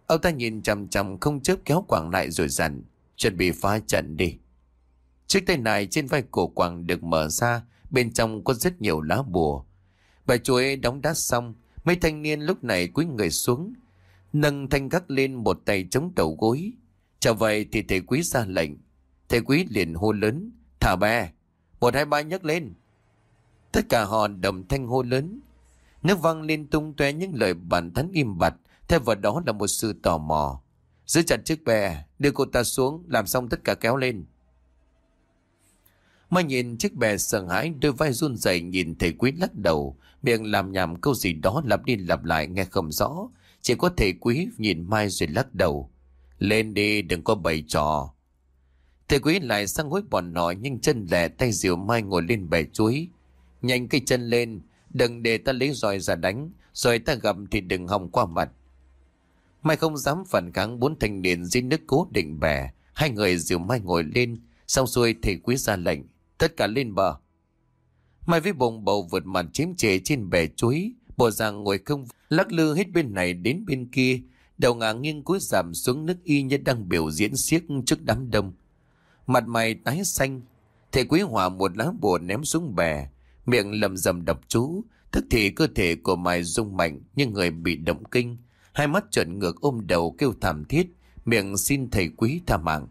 Ông ta nhìn chằm chằm không chớp kéo quảng lại rồi dặn, chuẩn bị phá trận đi. Chiếc tay này trên vai cổ quàng được mở ra, bên trong có rất nhiều lá bùa. Bà chuối đóng đá xong, mấy thanh niên lúc này cúi người xuống, nâng thanh gác lên một tay chống đầu gối. Chào vậy thì thầy quý ra lệnh. Thầy quý liền hô lớn. Thả bè. Một hai ba nhấc lên. Tất cả họ đồng thanh hô lớn. Nước văng lên tung toe những lời bản thắn im bặt. Theo vào đó là một sự tò mò. Giữ chặt chiếc bè, đưa cô ta xuống, làm xong tất cả kéo lên. Mai nhìn chiếc bè sợ hãi, đôi vai run rẩy nhìn thầy quý lắc đầu, miệng làm nhảm câu gì đó lặp đi lặp lại nghe không rõ. Chỉ có thầy quý nhìn Mai rồi lắc đầu. Lên đi, đừng có bày trò. Thầy quý lại sang hối bọn nọ nhưng chân lẻ tay diều Mai ngồi lên bè chuối. Nhanh cây chân lên, đừng để ta lấy roi ra đánh, rồi ta gặp thì đừng hòng qua mặt. Mai không dám phản kháng bốn thanh niên dưới nước cố định bè. Hai người dìu Mai ngồi lên, xong xuôi thầy quý ra lệnh. Tất cả lên bờ. Mai với bồng bầu vượt mặt chiếm chế trên bè chuối, bộ dạng ngồi không lắc lư hết bên này đến bên kia, đầu ngả nghiêng cúi giảm xuống nước y như đang biểu diễn xiếc trước đám đông. Mặt mày tái xanh, thầy quý hỏa một lá bùa ném xuống bè, miệng lầm rầm đập chú, thức thì cơ thể của mày rung mạnh như người bị động kinh, hai mắt trợn ngược ôm đầu kêu thảm thiết, miệng xin thầy quý tha mạng.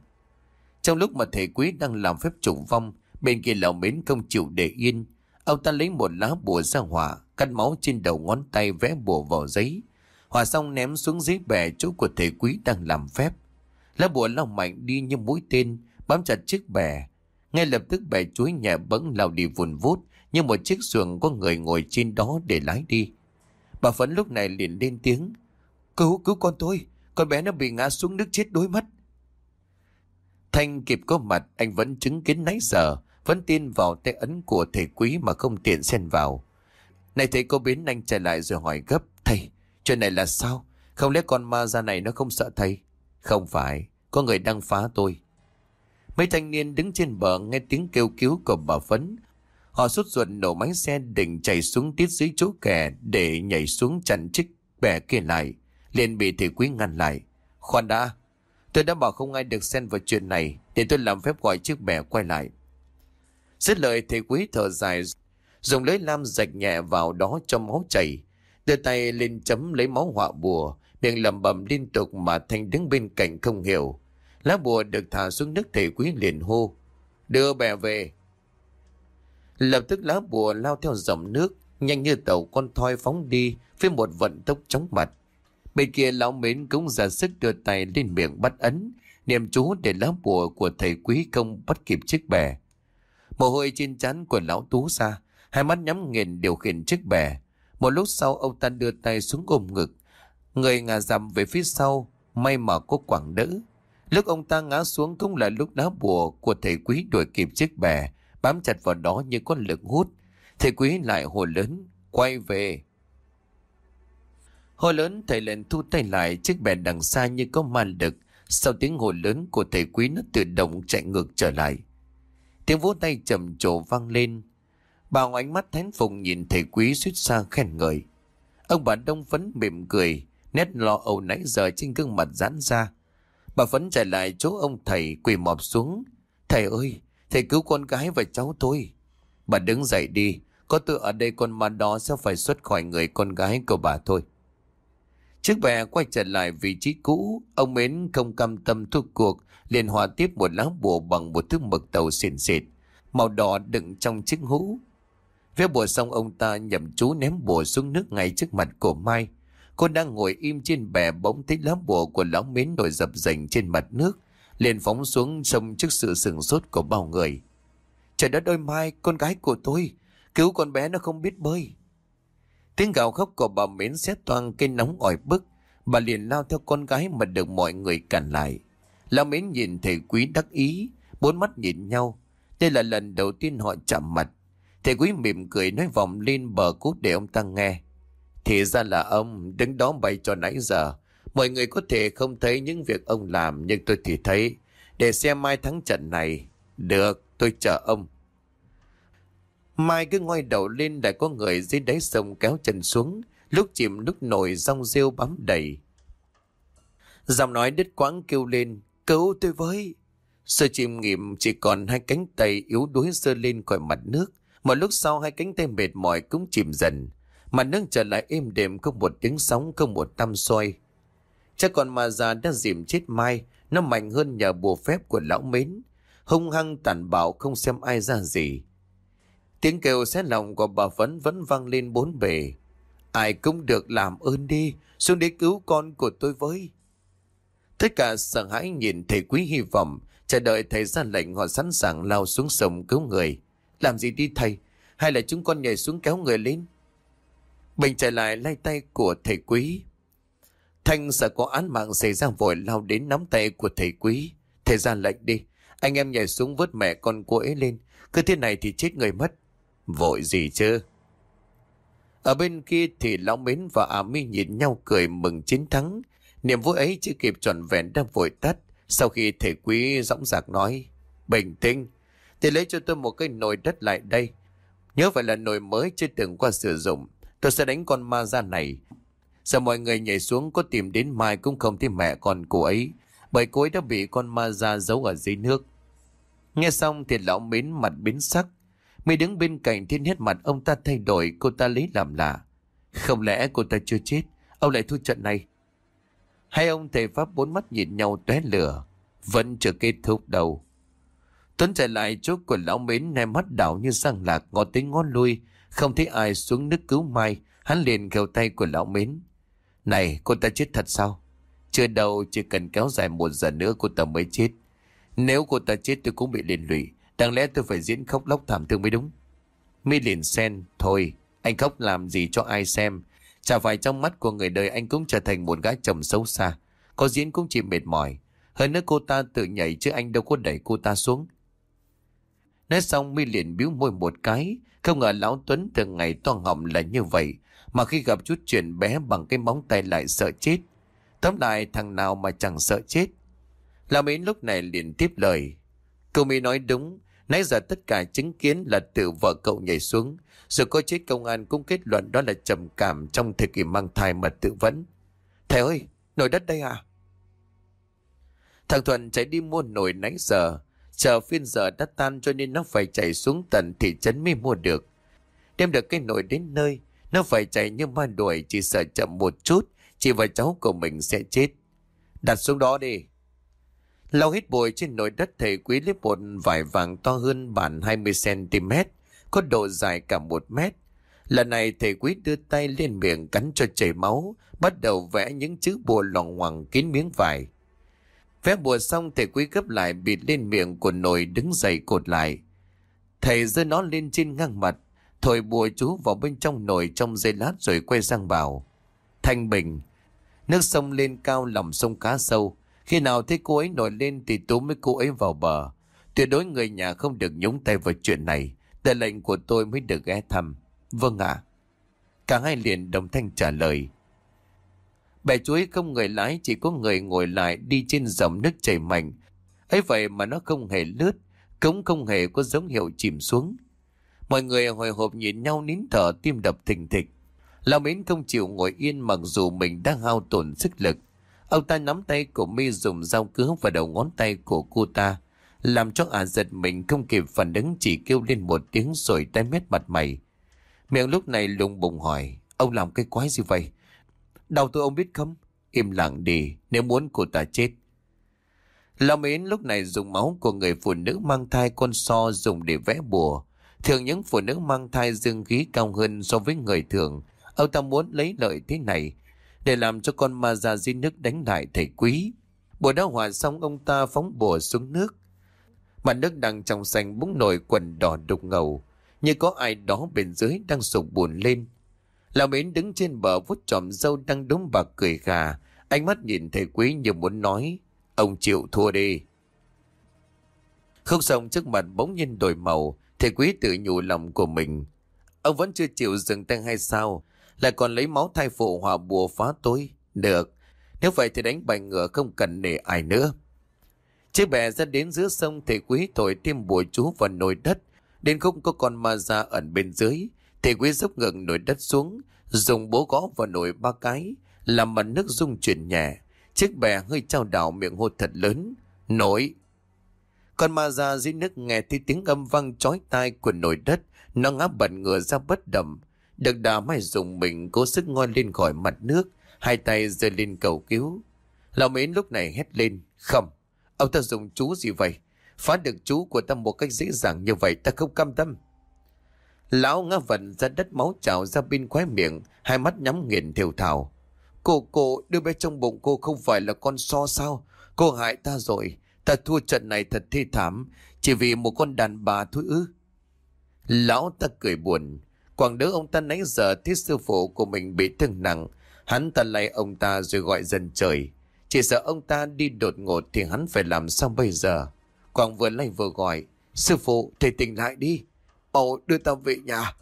Trong lúc mà thầy quý đang làm phép trùng vong, bên kia lão mến không chịu để yên. Ông ta lấy một lá bùa ra hỏa, cắt máu trên đầu ngón tay vẽ bùa vào giấy. Hòa xong ném xuống dưới bè chỗ của thầy quý đang làm phép. Lá bùa lao mạnh đi như mũi tên, bám chặt chiếc bè. Ngay lập tức bè chuối nhẹ bẫng lao đi vùn vút, như một chiếc xuồng có người ngồi trên đó để lái đi. Bà Phấn lúc này liền lên tiếng. Cứu, cứu con tôi, con bé nó bị ngã xuống nước chết đôi mắt. Thanh kịp có mặt, anh vẫn chứng kiến nãy giờ, vẫn tin vào tay ấn của thầy quý mà không tiện xen vào. Này thầy cô biến anh chạy lại rồi hỏi gấp, thầy, chuyện này là sao? Không lẽ con ma ra này nó không sợ thầy? Không phải, có người đang phá tôi. Mấy thanh niên đứng trên bờ nghe tiếng kêu cứu của bà Phấn. Họ sốt ruột nổ máy xe định chạy xuống tít dưới chỗ kè để nhảy xuống chặn chiếc bè kia lại liền bị thầy quý ngăn lại. Khoan đã, tôi đã bảo không ai được xen vào chuyện này, để tôi làm phép gọi chiếc bè quay lại. Dứt lời thầy quý thở dài, dùng lưỡi lam rạch nhẹ vào đó cho máu chảy, đưa tay lên chấm lấy máu họa bùa, miệng lầm bầm liên tục mà Thanh đứng bên cạnh không hiểu. Lá bùa được thả xuống nước thầy quý liền hô, đưa bè về. Lập tức lá bùa lao theo dòng nước, nhanh như tàu con thoi phóng đi với một vận tốc chóng mặt. Bên kia lão mến cũng ra sức đưa tay lên miệng bắt ấn, niệm chú để lá bùa của thầy quý công bắt kịp chiếc bè. Mồ hôi trên trán của lão tú ra, hai mắt nhắm nghiền điều khiển chiếc bè. Một lúc sau ông ta đưa tay xuống ôm ngực, người ngả dằm về phía sau, may mà có quảng đỡ. Lúc ông ta ngã xuống cũng là lúc lá bùa của thầy quý đuổi kịp chiếc bè, bám chặt vào đó như con lực hút. Thầy quý lại hồ lớn, quay về. Hồ lớn thầy liền thu tay lại chiếc bè đằng xa như có ma lực. Sau tiếng hồ lớn của thầy quý nó tự động chạy ngược trở lại. Tiếng vỗ tay trầm trồ vang lên. bà ánh mắt thánh phục nhìn thầy quý suýt xa khen ngợi. Ông bà Đông Phấn mỉm cười, nét lo âu nãy giờ trên gương mặt giãn ra. Bà Phấn chạy lại chỗ ông thầy quỳ mọp xuống. Thầy ơi, thầy cứu con gái và cháu tôi. Bà đứng dậy đi, có tự ở đây con ma đó sẽ phải xuất khỏi người con gái của bà thôi. Chiếc bè quay trở lại vị trí cũ, ông Mến không cam tâm thua cuộc, liền hòa tiếp một lá bùa bằng một thứ mực tàu xịn xịt, màu đỏ đựng trong chiếc hũ. Vẽ bùa xong ông ta nhầm chú ném bùa xuống nước ngay trước mặt của Mai. Cô đang ngồi im trên bè bỗng thấy lá bùa của lão Mến nổi dập dành trên mặt nước, liền phóng xuống sông trước sự sừng sốt của bao người. Trời đất ơi Mai, con gái của tôi, cứu con bé nó không biết bơi. Tiếng gào khóc của bà Mến xét toang cây nóng ỏi bức. Bà liền lao theo con gái mà được mọi người cản lại. Lão Mến nhìn thầy quý đắc ý, bốn mắt nhìn nhau. Đây là lần đầu tiên họ chạm mặt. Thầy quý mỉm cười nói vòng lên bờ cút để ông ta nghe. Thì ra là ông đứng đó bày cho nãy giờ. Mọi người có thể không thấy những việc ông làm nhưng tôi thì thấy. Để xem mai thắng trận này. Được, tôi chờ ông. Mai cứ ngoi đầu lên lại có người dưới đáy sông kéo chân xuống, lúc chìm lúc nổi rong rêu bám đầy. Giọng nói đứt quãng kêu lên, cứu tôi với. Sơ chim nghiệm chỉ còn hai cánh tay yếu đuối sơ lên khỏi mặt nước. Một lúc sau hai cánh tay mệt mỏi cũng chìm dần. Mặt nước trở lại êm đềm không một tiếng sóng không một tăm xoay. Chắc còn mà già đã dìm chết mai, nó mạnh hơn nhờ bùa phép của lão mến. hung hăng tàn bạo không xem ai ra gì. Tiếng kêu xé lòng của bà Phấn vẫn vang lên bốn bề. Ai cũng được làm ơn đi, xuống để cứu con của tôi với. Tất cả sợ hãi nhìn thầy quý hy vọng, chờ đợi thầy ra lệnh họ sẵn sàng lao xuống sông cứu người. Làm gì đi thầy? Hay là chúng con nhảy xuống kéo người lên? Bình trở lại lay tay của thầy quý. Thanh sợ có án mạng xảy ra vội lao đến nắm tay của thầy quý. Thầy ra lệnh đi. Anh em nhảy xuống vớt mẹ con cô ấy lên. Cứ thế này thì chết người mất. Vội gì chứ? Ở bên kia thì Lão Mến và Á Mi nhìn nhau cười mừng chiến thắng. Niềm vui ấy chưa kịp trọn vẹn đã vội tắt. Sau khi thầy quý dõng dạc nói. Bình tĩnh. Thì lấy cho tôi một cái nồi đất lại đây. Nhớ phải là nồi mới chưa từng qua sử dụng. Tôi sẽ đánh con ma ra này. Giờ mọi người nhảy xuống có tìm đến mai cũng không thấy mẹ con cô ấy. Bởi cô ấy đã bị con ma ra giấu ở dưới nước. Nghe xong thì lão mến mặt biến sắc. Mới đứng bên cạnh thiên hết mặt ông ta thay đổi, cô ta lấy làm lạ. Không lẽ cô ta chưa chết? Ông lại thua trận này. Hai ông thầy Pháp bốn mắt nhìn nhau tóe lửa. Vẫn chưa kết thúc đâu. Tuấn chạy lại chỗ của lão mến nè mắt đảo như răng lạc, ngó tới ngó lui. Không thấy ai xuống nước cứu mai. Hắn liền kéo tay của lão mến. Này, cô ta chết thật sao? Chưa đâu, chỉ cần kéo dài một giờ nữa cô ta mới chết. Nếu cô ta chết tôi cũng bị liên lụy. Đáng lẽ tôi phải diễn khóc lóc thảm thương mới đúng. Mi liền sen. Thôi, anh khóc làm gì cho ai xem. Chả phải trong mắt của người đời anh cũng trở thành một gái chồng xấu xa. Có diễn cũng chỉ mệt mỏi. Hơn nữa cô ta tự nhảy chứ anh đâu có đẩy cô ta xuống. Nói xong, mi liền biếu môi một cái. Không ngờ lão Tuấn từ ngày to họng là như vậy. Mà khi gặp chút chuyện bé bằng cái móng tay lại sợ chết. Tóm lại, thằng nào mà chẳng sợ chết. Lão Mến lúc này liền tiếp lời. Cô mi nói đúng. Nãy giờ tất cả chứng kiến là tự vợ cậu nhảy xuống. Rồi có chết công an cũng kết luận đó là trầm cảm trong thời kỳ mang thai mà tự vấn. Thầy ơi, nồi đất đây à? Thằng Thuận chạy đi mua nồi nãy giờ. Chờ phiên giờ đã tan cho nên nó phải chạy xuống tận thị trấn mới mua được. Đem được cái nồi đến nơi, nó phải chạy như ma đuổi chỉ sợ chậm một chút, chị và cháu của mình sẽ chết. Đặt xuống đó đi. Lau hết bụi trên nồi đất thầy quý lấy một vải vàng to hơn bản 20cm, có độ dài cả một mét. Lần này thầy quý đưa tay lên miệng cắn cho chảy máu, bắt đầu vẽ những chữ bùa loằng ngoằng kín miếng vải. Vẽ bùa xong thầy quý gấp lại bịt lên miệng của nồi đứng dậy cột lại. Thầy giơ nó lên trên ngang mặt, thổi bùa chú vào bên trong nồi trong giây lát rồi quay sang bảo. Thanh bình, nước sông lên cao lòng sông cá sâu. Khi nào thấy cô ấy nổi lên thì tú mới cô ấy vào bờ. Tuyệt đối người nhà không được nhúng tay vào chuyện này. Tờ lệnh của tôi mới được ghé thăm. Vâng ạ. Cả hai liền đồng thanh trả lời. Bè chuối không người lái chỉ có người ngồi lại đi trên dòng nước chảy mạnh. ấy vậy mà nó không hề lướt, cũng không hề có dấu hiệu chìm xuống. Mọi người hồi hộp nhìn nhau nín thở tim đập thình thịch. Lão Mến không chịu ngồi yên mặc dù mình đang hao tổn sức lực. Ông ta nắm tay của mi dùng dao cứa vào đầu ngón tay của cô ta. Làm cho ả giật mình không kịp phản ứng, chỉ kêu lên một tiếng rồi tay mét mặt mày. Miệng lúc này lùng bùng hỏi. Ông làm cái quái gì vậy? Đau tôi ông biết không? Im lặng đi, nếu muốn cô ta chết. Lão Mến lúc này dùng máu của người phụ nữ mang thai con so dùng để vẽ bùa. Thường những phụ nữ mang thai dương khí cao hơn so với người thường. Ông ta muốn lấy lợi thế này để làm cho con ma ra di nước đánh lại thầy quý. Bùa đã hòa xong, ông ta phóng bùa xuống nước. Mặt nước đang trong xanh búng nổi quần đỏ đục ngầu. Như có ai đó bên dưới đang sụp buồn lên. Lão Mến đứng trên bờ vút trọm dâu đang đúng bạc cười gà. Ánh mắt nhìn thầy quý như muốn nói. Ông chịu thua đi. Không xong trước mặt bỗng nhiên đổi màu. Thầy quý tự nhủ lòng của mình. Ông vẫn chưa chịu dừng tay hay sao? Lại còn lấy máu thai phụ hòa bùa phá tôi. Được. Nếu vậy thì đánh bài ngựa không cần nể ai nữa. Chiếc bè ra đến giữa sông thầy quý thổi thêm bùa chú vào nồi đất. Đến không có con ma ra ẩn bên dưới. Thầy quý dốc ngực nồi đất xuống. Dùng bố gõ vào nồi ba cái. Làm mặt nước rung chuyển nhẹ. Chiếc bè hơi trao đảo miệng hô thật lớn. Nổi. Con ma ra dưới nước nghe thấy tiếng âm vang chói tai của nồi đất. Nó ngáp bật ngựa ra bất đầm. Được đà mai dùng mình cố sức ngoi lên khỏi mặt nước. Hai tay giơ lên cầu cứu. Lão mến lúc này hét lên. Không. Ông ta dùng chú gì vậy? Phá được chú của ta một cách dễ dàng như vậy ta không cam tâm. Lão ngã vận ra đất máu trào ra bên khóe miệng, hai mắt nhắm nghiền thiểu thảo. Cô, cô, đứa bé trong bụng cô không phải là con so sao? Cô hại ta rồi. Ta thua trận này thật thê thảm, chỉ vì một con đàn bà thôi ư. Lão ta cười buồn. Quảng đỡ ông ta nãy giờ thấy sư phụ của mình bị thương nặng. Hắn ta lay ông ta rồi gọi dần trời. Chỉ sợ ông ta đi đột ngột thì hắn phải làm sao bây giờ. Quảng vừa lay vừa gọi. Sư phụ, thầy tỉnh lại đi. bầu đưa ta về nhà.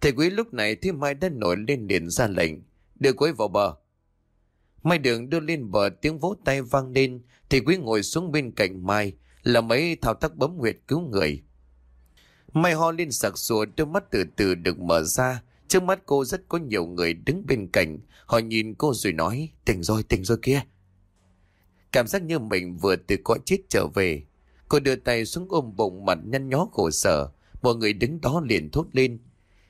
Thầy quý lúc này thấy Mai đã nổi lên điện ra lệnh. Đưa quý vào bờ. Mai đường đưa lên bờ tiếng vỗ tay vang lên. Thầy quý ngồi xuống bên cạnh Mai. Là mấy thao tác bấm huyệt cứu người. Mai ho lên sặc sùa đôi mắt từ từ được mở ra. Trước mắt cô rất có nhiều người đứng bên cạnh. Họ nhìn cô rồi nói, tỉnh rồi, tỉnh rồi kia. Cảm giác như mình vừa từ cõi chết trở về. Cô đưa tay xuống ôm bụng mặt nhăn nhó khổ sở. Mọi người đứng đó liền thốt lên.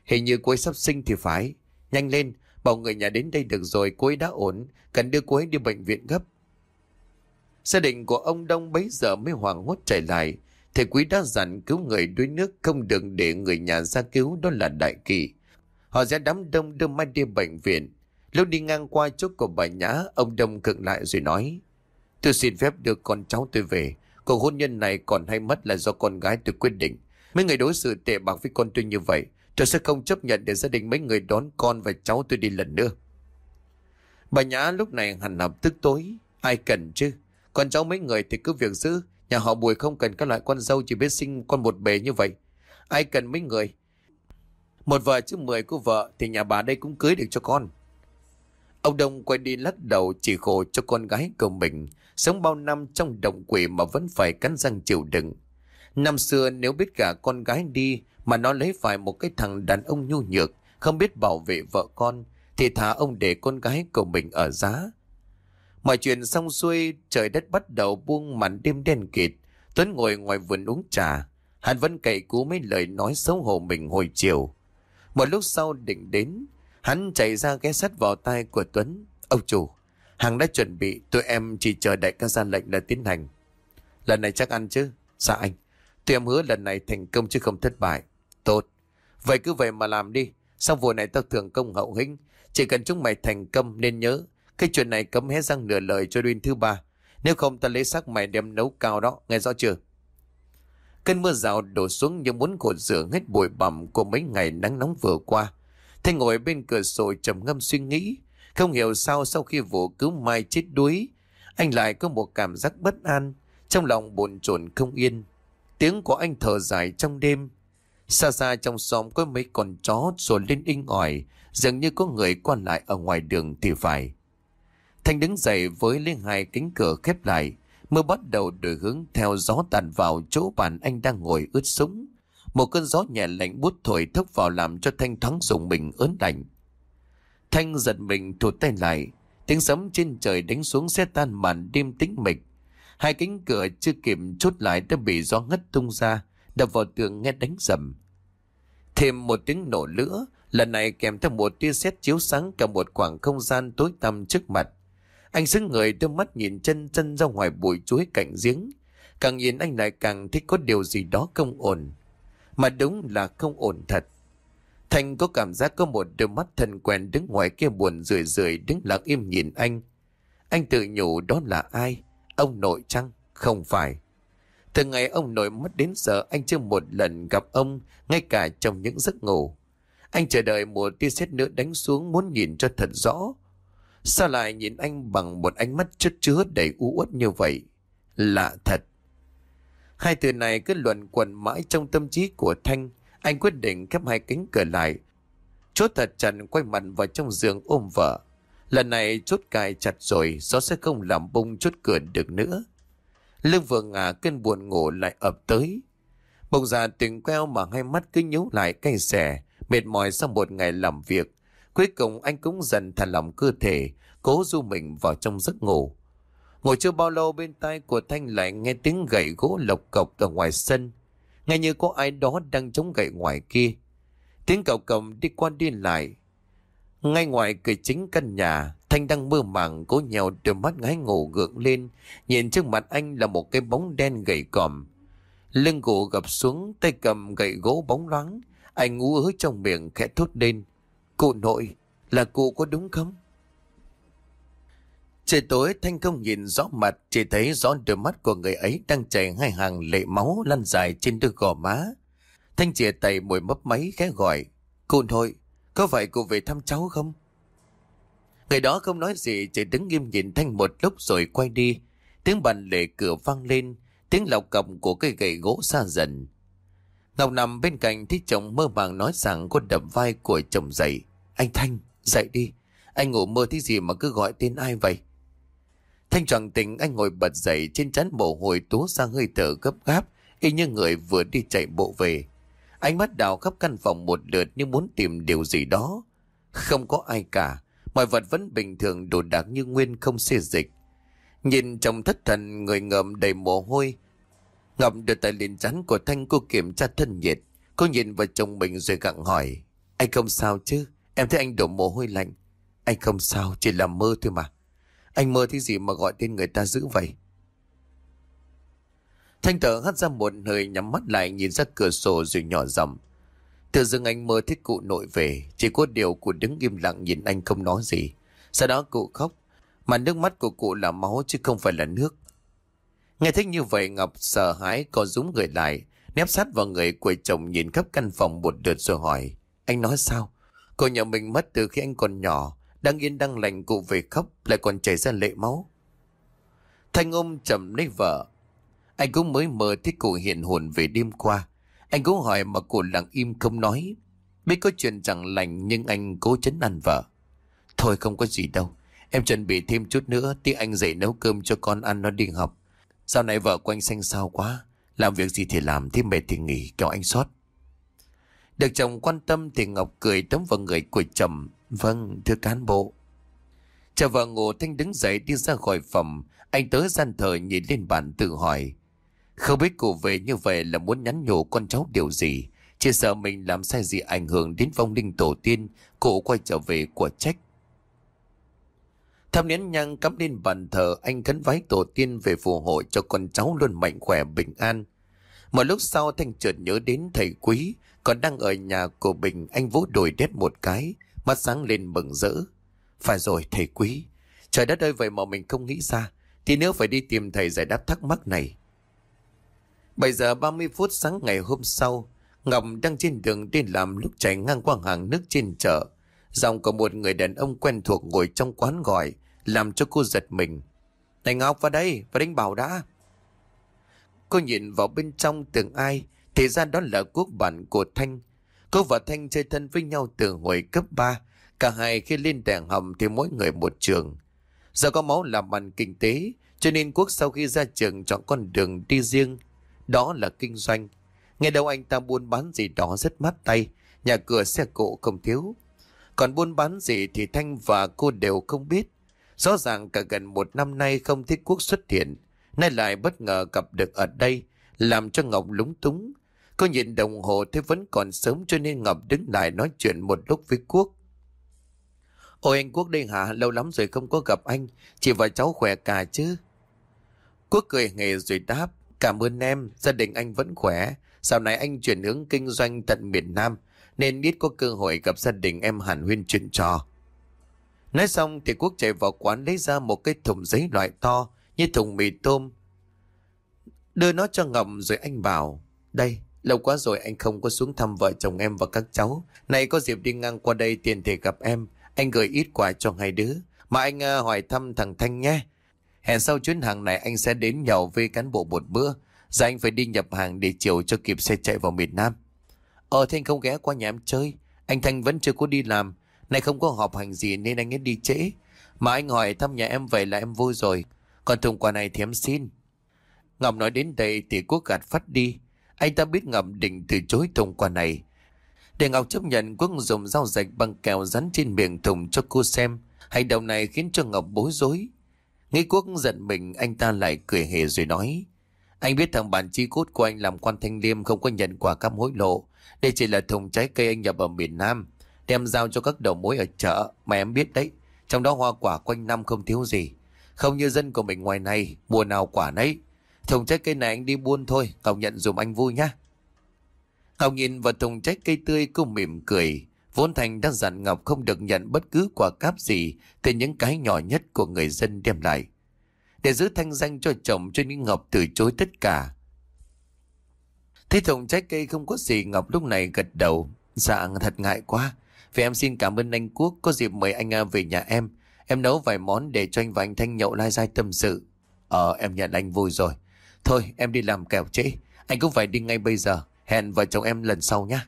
Hình như cô ấy sắp sinh thì phải. Nhanh lên, bảo người nhà đến đây được rồi, cô ấy đã ổn. Cần đưa cô ấy đi bệnh viện gấp. Gia đình của ông Đông bấy giờ mới hoảng hốt chạy lại. Thầy quý đã dặn cứu người đuối nước không được để người nhà ra cứu đó là đại kỳ. Họ ra đám đông đưa Mai đi bệnh viện. Lúc đi ngang qua chỗ của bà Nhã, ông Đông cực lại rồi nói. Tôi xin phép đưa con cháu tôi về. Cuộc hôn nhân này còn hay mất là do con gái tôi quyết định. Mấy người đối xử tệ bạc với con tôi như vậy. Tôi sẽ không chấp nhận để gia đình mấy người đón con và cháu tôi đi lần nữa. Bà Nhã lúc này hẳn học tức tối. Ai cần chứ? Con cháu mấy người thì cứ việc giữ. Nhà họ Bùi không cần các loại con dâu chỉ biết sinh con một bề như vậy. Ai cần mấy người? Một vợ chứ mười cô vợ thì nhà bà đây cũng cưới được cho con. Ông Đông quay đi lắc đầu chỉ khổ cho con gái của mình. Sống bao năm trong động quỷ mà vẫn phải cắn răng chịu đựng. Năm xưa nếu biết cả con gái đi mà nó lấy phải một cái thằng đàn ông nhu nhược, không biết bảo vệ vợ con, thì thả ông để con gái của mình ở giá. Mọi chuyện xong xuôi, trời đất bắt đầu buông màn đêm đen kịt. Tuấn ngồi ngoài vườn uống trà. Hắn vẫn cậy cú mấy lời nói xấu hổ mình hồi chiều. Một lúc sau định đến, hắn chạy ra ghé sắt vào tay của Tuấn. Ông chủ, hàng đã chuẩn bị, tụi em chỉ chờ đại ca ra lệnh là tiến hành. Lần này chắc ăn chứ? Dạ anh, tụi em hứa lần này thành công chứ không thất bại. Tốt, vậy cứ vậy mà làm đi. Sau vụ này tao thường công hậu hĩnh, chỉ cần chúng mày thành công nên nhớ, cái chuyện này cấm hé răng nửa lời cho đuyên thứ ba. Nếu không ta lấy xác mày đem nấu cao đó, nghe rõ chưa? Cơn mưa rào đổ xuống như muốn cột rửa hết bụi bặm của mấy ngày nắng nóng vừa qua. Thanh ngồi bên cửa sổ trầm ngâm suy nghĩ. Không hiểu sao sau khi vụ cứu Mai chết đuối, anh lại có một cảm giác bất an, trong lòng bồn chồn không yên. Tiếng của anh thở dài trong đêm. Xa xa trong xóm có mấy con chó rồi lên inh ỏi, dường như có người qua lại ở ngoài đường thì phải. Thanh đứng dậy với liên hai cánh cửa khép lại, Mưa bắt đầu đổi hướng theo gió tàn vào chỗ bàn anh đang ngồi ướt súng. Một cơn gió nhẹ lạnh bút thổi thốc vào làm cho Thanh thoáng dùng mình ớn lạnh. Thanh giật mình thụt tay lại. Tiếng sấm trên trời đánh xuống xe tan màn đêm tĩnh mịch. Hai cánh cửa chưa kịp chốt lại đã bị gió ngất tung ra, đập vào tường nghe đánh rầm. Thêm một tiếng nổ lửa, lần này kèm theo một tia sét chiếu sáng cả một khoảng không gian tối tăm trước mặt. Anh xứng người đưa mắt nhìn chân chân ra ngoài bụi chuối cạnh giếng. Càng nhìn anh lại càng thích có điều gì đó không ổn. Mà đúng là không ổn thật. Thành có cảm giác có một đôi mắt thân quen đứng ngoài kia buồn rười rười đứng lặng im nhìn anh. Anh tự nhủ đó là ai? Ông nội chăng? Không phải. Từ ngày ông nội mất đến giờ anh chưa một lần gặp ông, ngay cả trong những giấc ngủ. Anh chờ đợi một tia sét nữa đánh xuống muốn nhìn cho thật rõ. Sao lại nhìn anh bằng một ánh mắt chất chứa đầy u uất như vậy? Lạ thật. Hai từ này cứ luận quẩn mãi trong tâm trí của Thanh. Anh quyết định khép hai cánh cửa lại. Chốt thật chặt quay mặt vào trong giường ôm vợ. Lần này chốt cài chặt rồi, gió sẽ không làm bung chốt cửa được nữa. Lưng vừa ngả cơn buồn ngủ lại ập tới. Bông già tình queo mà hai mắt cứ nhíu lại cay xẻ, mệt mỏi sau một ngày làm việc. Cuối cùng anh cũng dần thả lỏng cơ thể, cố du mình vào trong giấc ngủ. Ngồi chưa bao lâu bên tai của Thanh lại nghe tiếng gậy gỗ lộc cộc ở ngoài sân. Nghe như có ai đó đang chống gậy ngoài kia. Tiếng cầu cầm đi qua đi lại. Ngay ngoài cửa chính căn nhà, Thanh đang mơ màng cố nhèo đôi mắt ngái ngủ gượng lên. Nhìn trước mặt anh là một cái bóng đen gầy còm. Lưng gỗ gập xuống, tay cầm gậy gỗ bóng loáng. Anh ú ớ trong miệng khẽ thốt lên. Cụ nội, là cụ có đúng không? Trời tối Thanh không nhìn rõ mặt, chỉ thấy rõ đôi mắt của người ấy đang chảy hai hàng lệ máu lăn dài trên đôi gò má. Thanh chìa tay mùi mấp máy khẽ gọi. Cụ nội, có phải cụ về thăm cháu không? Người đó không nói gì, chỉ đứng nghiêm nhìn Thanh một lúc rồi quay đi. Tiếng bàn lệ cửa vang lên, tiếng lọc cầm của cây gậy gỗ xa dần. Ngọc nằm bên cạnh thấy chồng mơ màng nói rằng có đập vai của chồng dậy. Anh Thanh, dậy đi. Anh ngủ mơ thấy gì mà cứ gọi tên ai vậy? Thanh tròn tỉnh anh ngồi bật dậy trên chắn mồ hôi túa sang hơi thở gấp gáp, y như người vừa đi chạy bộ về. Anh mắt đào khắp căn phòng một lượt như muốn tìm điều gì đó. Không có ai cả, mọi vật vẫn bình thường đồ đạc như nguyên không xê dịch. Nhìn chồng thất thần người ngợm đầy mồ hôi. Ngọc đưa tay lên chắn của Thanh cô kiểm tra thân nhiệt. Cô nhìn vào chồng mình rồi gặng hỏi. Anh không sao chứ? Em thấy anh đổ mồ hôi lạnh. Anh không sao, chỉ là mơ thôi mà. Anh mơ thấy gì mà gọi tên người ta dữ vậy? Thanh thở hắt ra một hơi nhắm mắt lại nhìn ra cửa sổ rồi nhỏ giọng. Tự dưng anh mơ thấy cụ nội về, chỉ có điều cụ đứng im lặng nhìn anh không nói gì. Sau đó cụ khóc, mà nước mắt của cụ là máu chứ không phải là nước. Nghe thấy như vậy Ngọc sợ hãi co rúm người lại, nép sát vào người của chồng nhìn khắp căn phòng một lượt rồi hỏi. Anh nói sao? Cô nhà mình mất từ khi anh còn nhỏ, đang yên đang lành cụ về khóc lại còn chảy ra lệ máu. Thanh ôm chậm lấy vợ. Anh cũng mới mơ thấy cụ hiện hồn về đêm qua. Anh cũng hỏi mà cụ lặng im không nói. Biết có chuyện chẳng lành nhưng anh cố chấn ăn vợ. Thôi không có gì đâu. Em chuẩn bị thêm chút nữa tí anh dậy nấu cơm cho con ăn nó đi học. Sau này vợ của anh xanh sao quá. Làm việc gì thì làm, thế mệt thì nghỉ, kéo anh sót. Được chồng quan tâm thì Ngọc cười tấm vào người của chồng. Vâng, thưa cán bộ. Chờ vợ ngủ Thanh đứng dậy đi ra khỏi phòng. Anh tới gian thờ nhìn lên bàn tự hỏi. Không biết cụ về như vậy là muốn nhắn nhủ con cháu điều gì. Chỉ sợ mình làm sai gì ảnh hưởng đến vong linh tổ tiên. Cụ quay trở về của trách. Thăm nén nhang cắm lên bàn thờ anh khấn vái tổ tiên về phù hộ cho con cháu luôn mạnh khỏe bình an. Một lúc sau Thanh chợt nhớ đến thầy quý còn đang ở nhà của Bình anh vỗ đùi đét một cái mắt sáng lên mừng rỡ. Phải rồi thầy quý, trời đất ơi vậy mà mình không nghĩ ra, thì nếu phải đi tìm thầy giải đáp thắc mắc này. 7 giờ 30 phút sáng ngày hôm sau, Ngọc đang trên đường đi làm lúc chạy ngang qua hàng nước trên chợ. Dòng có một người đàn ông quen thuộc ngồi trong quán gọi, làm cho cô giật mình. Này Ngọc vào đây, vào đánh bảo đã. Cô nhìn vào bên trong tưởng ai, thì ra đó là quốc bản của Thanh. Cô và Thanh chơi thân với nhau từ hồi cấp 3. Cả hai khi lên đèn hầm thì mỗi người một trường. Do có máu làm bằng kinh tế, cho nên Quốc sau khi ra trường chọn con đường đi riêng. Đó là kinh doanh. Nghe đâu anh ta buôn bán gì đó rất mát tay, nhà cửa xe cộ không thiếu. Còn buôn bán gì thì Thanh và cô đều không biết. Rõ ràng cả gần một năm nay không thấy Quốc xuất hiện, nay lại bất ngờ gặp được ở đây, làm cho Ngọc lúng túng. Cô nhìn đồng hồ thấy vẫn còn sớm cho nên Ngọc đứng lại nói chuyện một lúc với Quốc. Ôi anh Quốc đây hả? Lâu lắm rồi không có gặp anh. Chị và cháu khỏe cả chứ? Quốc cười nghề rồi đáp. Cảm ơn em, gia đình anh vẫn khỏe. Sau này anh chuyển hướng kinh doanh tận miền Nam, nên ít có cơ hội gặp gia đình em hẳn huyên chuyện trò. Nói xong thì Quốc chạy vào quán lấy ra một cái thùng giấy loại to như thùng mì tôm. Đưa nó cho Ngọc rồi anh bảo, đây, lâu quá rồi anh không có xuống thăm vợ chồng em và các cháu. Này có dịp đi ngang qua đây tiền thể gặp em, anh gửi ít quà cho hai đứa. Mà anh uh, hỏi thăm thằng Thanh nhé. Hẹn sau chuyến hàng này anh sẽ đến nhậu với cán bộ một bữa. Giờ anh phải đi nhập hàng để chiều cho kịp xe chạy vào miền Nam. Ờ Thanh không ghé qua nhà em chơi. Anh Thanh vẫn chưa có đi làm. Này không có họp hành gì nên anh ấy đi trễ. Mà anh hỏi thăm nhà em vậy là em vui rồi. Còn thùng quà này thì em xin. Ngọc nói đến đây thì Quốc gạt phát đi. Anh ta biết Ngọc định từ chối thùng quà này. Để Ngọc chấp nhận, Quốc dùng dao rạch bằng kẹo rắn trên miệng thùng cho cô xem. Hành động này khiến cho Ngọc bối rối. Nghĩ Quốc giận mình, anh ta lại cười hề rồi nói. Anh biết thằng bạn chi cốt của anh làm quan thanh liêm không có nhận quà cam hối lộ. Đây chỉ là thùng trái cây anh nhập ở miền Nam. Đem giao cho các đầu mối ở chợ mà em biết đấy. Trong đó hoa quả quanh năm không thiếu gì. Không như dân của mình ngoài này, mùa nào quả nấy. Thùng trái cây này anh đi buôn thôi, cậu nhận dùm anh vui nhá. Ngọc nhìn vào thùng trái cây tươi cô mỉm cười. Vốn Thành đã dặn Ngọc không được nhận bất cứ quà cáp gì từ những cái nhỏ nhất của người dân đem lại. Để giữ thanh danh cho chồng cho những Ngọc từ chối tất cả. Thấy thùng trái cây không có gì Ngọc lúc này gật đầu. Dạ thật ngại quá. Vì em xin cảm ơn anh Quốc có dịp mời anh à, về nhà em. Em nấu vài món để cho anh và anh Thanh nhậu lai dai tâm sự. Ờ em nhận anh vui rồi. Thôi, em đi làm kẹo trễ. Anh cũng phải đi ngay bây giờ. Hẹn vợ chồng em lần sau nhé.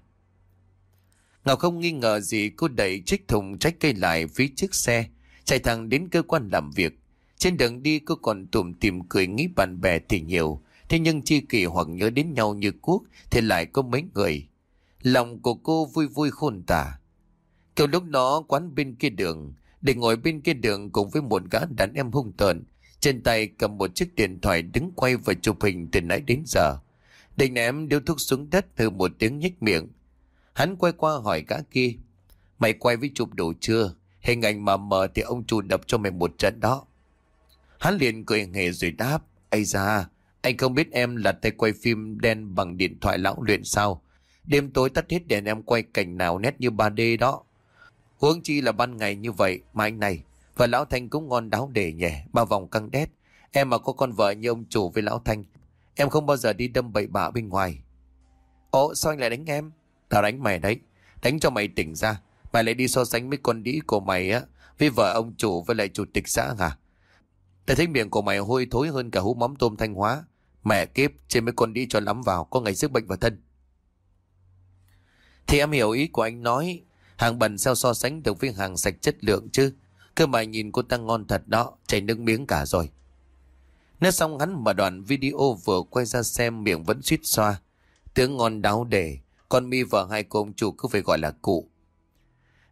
Ngọc không nghi ngờ gì, cô đẩy chiếc thùng trái cây lại phía trước xe. Chạy thẳng đến cơ quan làm việc. Trên đường đi, cô còn tủm tìm cười nghĩ bạn bè thì nhiều. Thế nhưng chi kỳ hoặc nhớ đến nhau như quốc, thì lại có mấy người. Lòng của cô vui vui khôn tả. Kiểu lúc đó quán bên kia đường, để ngồi bên kia đường cùng với một gã đàn em hung tợn, trên tay cầm một chiếc điện thoại đứng quay và chụp hình từ nãy đến giờ. Định ném điếu thuốc xuống đất từ một tiếng nhếch miệng. Hắn quay qua hỏi gã kia, mày quay với chụp đủ chưa? Hình ảnh mà mờ thì ông chủ đập cho mày một trận đó. Hắn liền cười nghề rồi đáp, Ây da, anh không biết em là tay quay phim đen bằng điện thoại lão luyện sao? Đêm tối tắt hết đèn em quay cảnh nào nét như 3D đó. Huống chi là ban ngày như vậy mà anh này và lão Thanh cũng ngon đáo để nhẹ ba vòng căng đét. Em mà có con vợ như ông chủ với lão Thanh, em không bao giờ đi đâm bậy bạ bên ngoài. Ồ, sao anh lại đánh em? Tao đánh mày đấy, đánh cho mày tỉnh ra. Mày lại đi so sánh với con đĩ của mày á, với vợ ông chủ với lại chủ tịch xã hả? Tao thấy miệng của mày hôi thối hơn cả hú mắm tôm thanh hóa. Mẹ kiếp, trên mấy con đĩ cho lắm vào, có ngày sức bệnh vào thân. Thì em hiểu ý của anh nói, hàng bẩn sao so sánh được với hàng sạch chất lượng chứ. Cơ mà nhìn cô ta ngon thật đó, chảy nước miếng cả rồi. Nói xong hắn mở đoạn video vừa quay ra xem miệng vẫn suýt xoa. Tiếng ngon đáo để, con mi và hai cô ông chủ cứ phải gọi là cụ.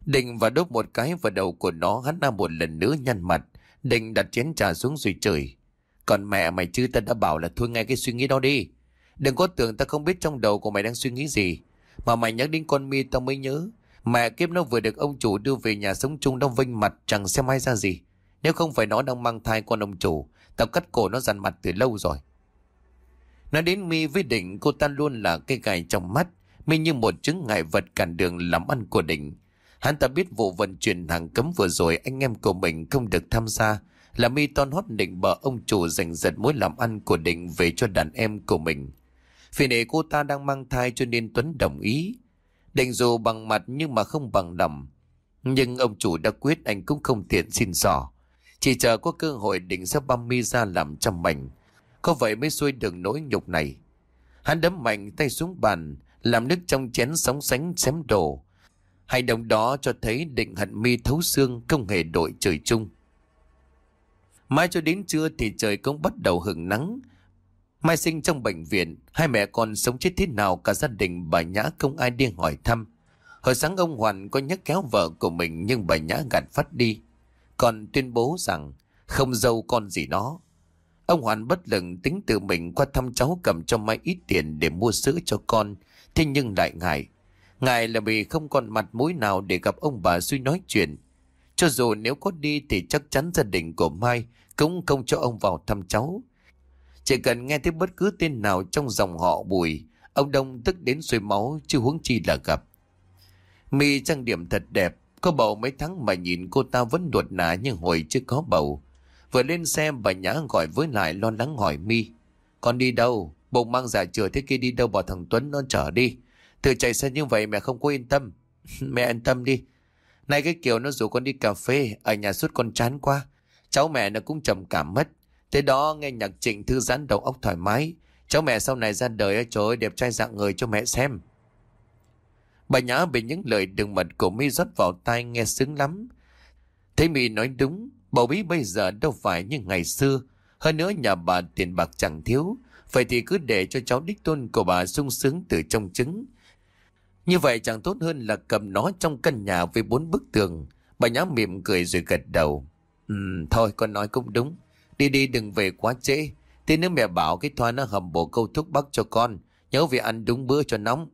Định và đốt một cái vào đầu của nó hắn đã một lần nữa nhăn mặt. Định đặt chén trà xuống rồi chửi. Còn mẹ mày chứ ta đã bảo là thôi ngay cái suy nghĩ đó đi. Đừng có tưởng ta không biết trong đầu của mày đang suy nghĩ gì. Mà mày nhắc đến con mi tao mới nhớ. Mẹ kiếp nó vừa được ông chủ đưa về nhà sống chung nó vinh mặt chẳng xem ai ra gì. Nếu không phải nó đang mang thai con ông chủ, tao cắt cổ nó dằn mặt từ lâu rồi. Nói đến mi với định cô ta luôn là cây gài trong mắt. Mi như một chứng ngại vật cản đường làm ăn của định. Hắn ta biết vụ vận chuyển hàng cấm vừa rồi anh em của mình không được tham gia. Là mi ton hót định bờ ông chủ giành giật mối làm ăn của định về cho đàn em của mình. Vì để cô ta đang mang thai cho nên Tuấn đồng ý. Định dù bằng mặt nhưng mà không bằng lòng. Nhưng ông chủ đã quyết anh cũng không tiện xin sỏ. Chỉ chờ có cơ hội định sẽ băm mi ra làm trăm mảnh. Có vậy mới xuôi được nỗi nhục này. Hắn đấm mạnh tay xuống bàn, làm nước trong chén sóng sánh xém đổ. Hành động đó cho thấy định hận mi thấu xương không hề đội trời chung. Mai cho đến trưa thì trời cũng bắt đầu hừng nắng. Mai sinh trong bệnh viện, hai mẹ con sống chết thế nào cả gia đình bà Nhã không ai đi hỏi thăm. Hồi sáng ông Hoàn có nhắc kéo vợ của mình nhưng bà Nhã gạt phát đi. Còn tuyên bố rằng không dâu con gì nó. Ông Hoàn bất lực tính tự mình qua thăm cháu cầm cho Mai ít tiền để mua sữa cho con. Thế nhưng lại ngại. Ngại là vì không còn mặt mũi nào để gặp ông bà suy nói chuyện. Cho dù nếu có đi thì chắc chắn gia đình của Mai cũng không cho ông vào thăm cháu. Chỉ cần nghe thấy bất cứ tên nào trong dòng họ bùi, ông Đông tức đến xuôi máu chứ huống chi là gặp. Mi trang điểm thật đẹp, có bầu mấy tháng mà nhìn cô ta vẫn đuột nả nhưng hồi chưa có bầu. Vừa lên xe bà Nhã gọi với lại lo lắng hỏi Mi. Con đi đâu? Bụng mang giả chừa thế kia đi đâu bỏ thằng Tuấn nó chở đi. từ chạy xe như vậy mẹ không có yên tâm. [LAUGHS] mẹ yên tâm đi. nay cái kiểu nó rủ con đi cà phê, ở nhà suốt con chán quá. Cháu mẹ nó cũng trầm cảm mất. Thế đó nghe nhạc trịnh thư giãn đầu óc thoải mái. Cháu mẹ sau này ra đời trời ơi đẹp trai dạng người cho mẹ xem. Bà Nhã bị những lời đường mật của mi rót vào tai nghe sướng lắm. Thế mi nói đúng, bầu bí bây giờ đâu phải như ngày xưa. Hơn nữa nhà bà tiền bạc chẳng thiếu. Vậy thì cứ để cho cháu đích tôn của bà sung sướng từ trong trứng. Như vậy chẳng tốt hơn là cầm nó trong căn nhà với bốn bức tường. Bà Nhã mỉm cười rồi gật đầu. Ừ, thôi con nói cũng đúng. Đi đi đừng về quá trễ. Thế nếu mẹ bảo cái thoa nó hầm bộ câu thuốc bắc cho con. Nhớ về ăn đúng bữa cho nóng.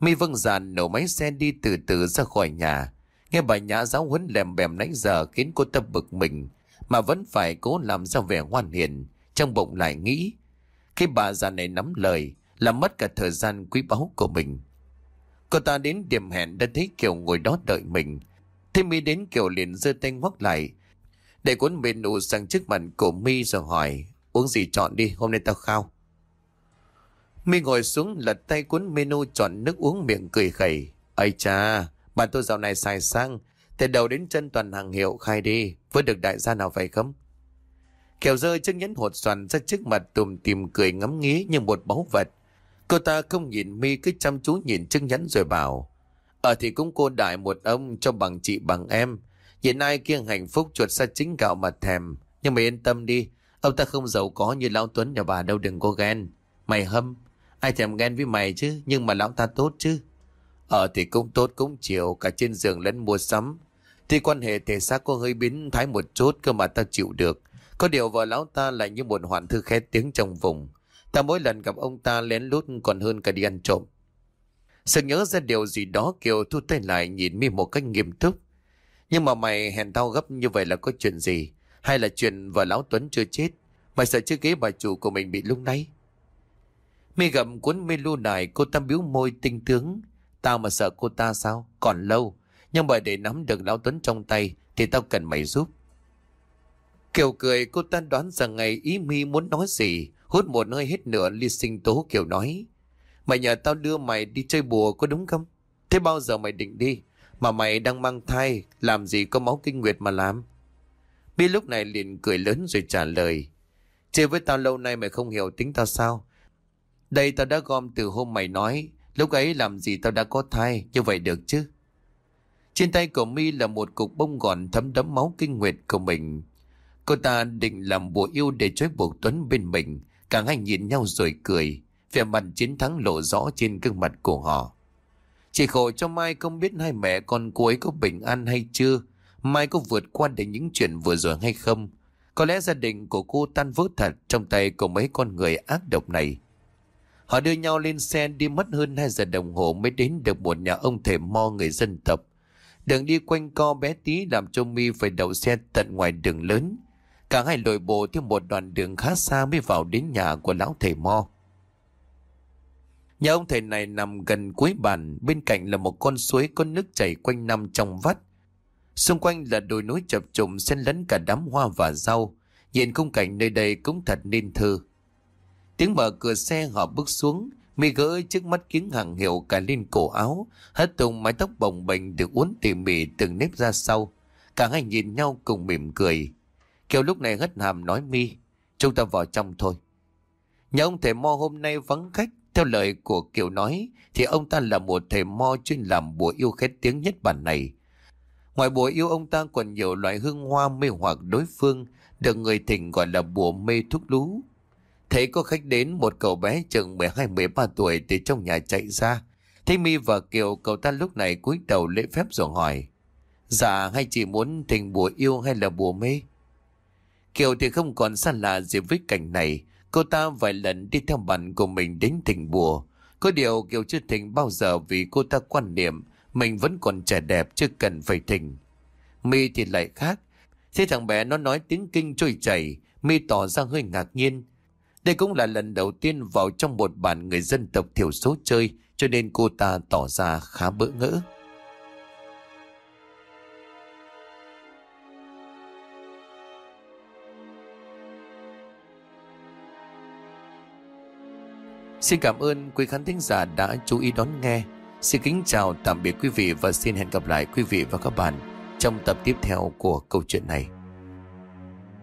Mi vâng giàn nổ máy xe đi từ từ ra khỏi nhà. Nghe bà nhã giáo huấn lèm bèm nãy giờ khiến cô ta bực mình, mà vẫn phải cố làm ra vẻ ngoan hiền, trong bụng lại nghĩ. Khi bà già này nắm lời, là mất cả thời gian quý báu của mình. Cô ta đến điểm hẹn đã thấy Kiều ngồi đó đợi mình. Thế mi đến Kiều liền giơ tay ngoắc lại. Để cuốn menu sang trước mặt của mi rồi hỏi, uống gì chọn đi, hôm nay tao khao. Mi ngồi xuống lật tay cuốn menu chọn nước uống miệng cười khẩy. ấy cha, bạn tôi dạo này xài sang, từ đầu đến chân toàn hàng hiệu khai đi, với được đại gia nào phải không? Kèo rơi chiếc nhẫn hột xoàn ra trước mặt tùm tìm cười ngắm nghía như một báu vật. Cô ta không nhìn mi cứ chăm chú nhìn chiếc nhẫn rồi bảo. Ở thì cũng cô đại một ông cho bằng chị bằng em. Nhìn ai kia hạnh phúc chuột xa chính gạo mà thèm. Nhưng mày yên tâm đi, ông ta không giàu có như Lão Tuấn nhà bà đâu đừng có ghen. Mày hâm, ai thèm ghen với mày chứ, nhưng mà lão ta tốt chứ. Ở thì cũng tốt cũng chịu, cả trên giường lẫn mua sắm. Thì quan hệ thể xác có hơi biến thái một chút cơ mà ta chịu được. Có điều vợ lão ta lại như một hoạn thư khét tiếng trong vùng. Ta mỗi lần gặp ông ta lén lút còn hơn cả đi ăn trộm. Sự nhớ ra điều gì đó Kiều thu tay lại nhìn mi một cách nghiêm túc. Nhưng mà mày hẹn tao gấp như vậy là có chuyện gì? Hay là chuyện vợ lão Tuấn chưa chết? Mày sợ chứ ghế bà chủ của mình bị lung lay? Mi gầm cuốn mi lưu này cô ta biếu môi tinh tướng. Tao mà sợ cô ta sao? Còn lâu. Nhưng mà để nắm được lão Tuấn trong tay, thì tao cần mày giúp. Kiều cười, cô ta đoán rằng ngày ý mi muốn nói gì. Hút một hơi hết nửa ly sinh tố, Kiều nói. Mày nhờ tao đưa mày đi chơi bùa, có đúng không? Thế bao giờ mày định đi? Mà mày đang mang thai, làm gì có máu kinh nguyệt mà làm? Bi lúc này liền cười lớn rồi trả lời. Chơi với tao lâu nay mày không hiểu tính tao sao? Đây tao đã gom từ hôm mày nói, lúc ấy làm gì tao đã có thai, như vậy được chứ? Trên tay của mi là một cục bông gòn thấm đẫm máu kinh nguyệt của mình. Cô ta định làm bùa yêu để trói buộc Tuấn bên mình. Cả hai nhìn nhau rồi cười. Vẻ mặt chiến thắng lộ rõ trên gương mặt của họ. Chỉ khổ cho Mai không biết hai mẹ con cô ấy có bình an hay chưa. Mai có vượt qua được những chuyện vừa rồi hay không. Có lẽ gia đình của cô tan vỡ thật trong tay của mấy con người ác độc này. Họ đưa nhau lên xe đi mất hơn 2 giờ đồng hồ mới đến được một nhà ông thể mo người dân tộc. Đường đi quanh co bé tí làm cho mi phải đậu xe tận ngoài đường lớn. Cả hai lội bộ theo một đoạn đường khá xa mới vào đến nhà của lão thầy mo. Nhà ông thầy này nằm gần cuối bàn, bên cạnh là một con suối có nước chảy quanh năm trong vắt. Xung quanh là đồi núi chập trùng xen lẫn cả đám hoa và rau. Nhìn khung cảnh nơi đây cũng thật nên thơ. Tiếng mở cửa xe họ bước xuống, mi gỡ trước mắt kính hàng hiệu cả lên cổ áo, hết tung mái tóc bồng bềnh được uốn tỉ mỉ từng nếp ra sau. Cả hai nhìn nhau cùng mỉm cười. Kiều lúc này hất hàm nói mi, chúng ta vào trong thôi. Nhà ông thầy mo hôm nay vắng khách, theo lời của Kiều nói, thì ông ta là một thầy mo chuyên làm bùa yêu khét tiếng nhất bản này. Ngoài bùa yêu ông ta còn nhiều loại hương hoa mê hoặc đối phương, được người thỉnh gọi là bùa mê thuốc lú. Thấy có khách đến một cậu bé chừng 12-13 tuổi từ trong nhà chạy ra. Thấy mi và Kiều cậu ta lúc này cúi đầu lễ phép rồi hỏi. Dạ hay chỉ muốn thỉnh bùa yêu hay là bùa mê? Kiều thì không còn xa lạ gì với cảnh này. Cô ta vài lần đi theo bạn của mình đến thỉnh bùa. Có điều Kiều chưa thỉnh bao giờ vì cô ta quan niệm mình vẫn còn trẻ đẹp chưa cần phải thỉnh. Mi thì lại khác. Thế thằng bé nó nói tiếng kinh trôi chảy. Mi tỏ ra hơi ngạc nhiên. Đây cũng là lần đầu tiên vào trong một bản người dân tộc thiểu số chơi, cho nên cô ta tỏ ra khá bỡ ngỡ. Xin cảm ơn quý khán thính giả đã chú ý đón nghe. Xin kính chào, tạm biệt quý vị và xin hẹn gặp lại quý vị và các bạn trong tập tiếp theo của câu chuyện này.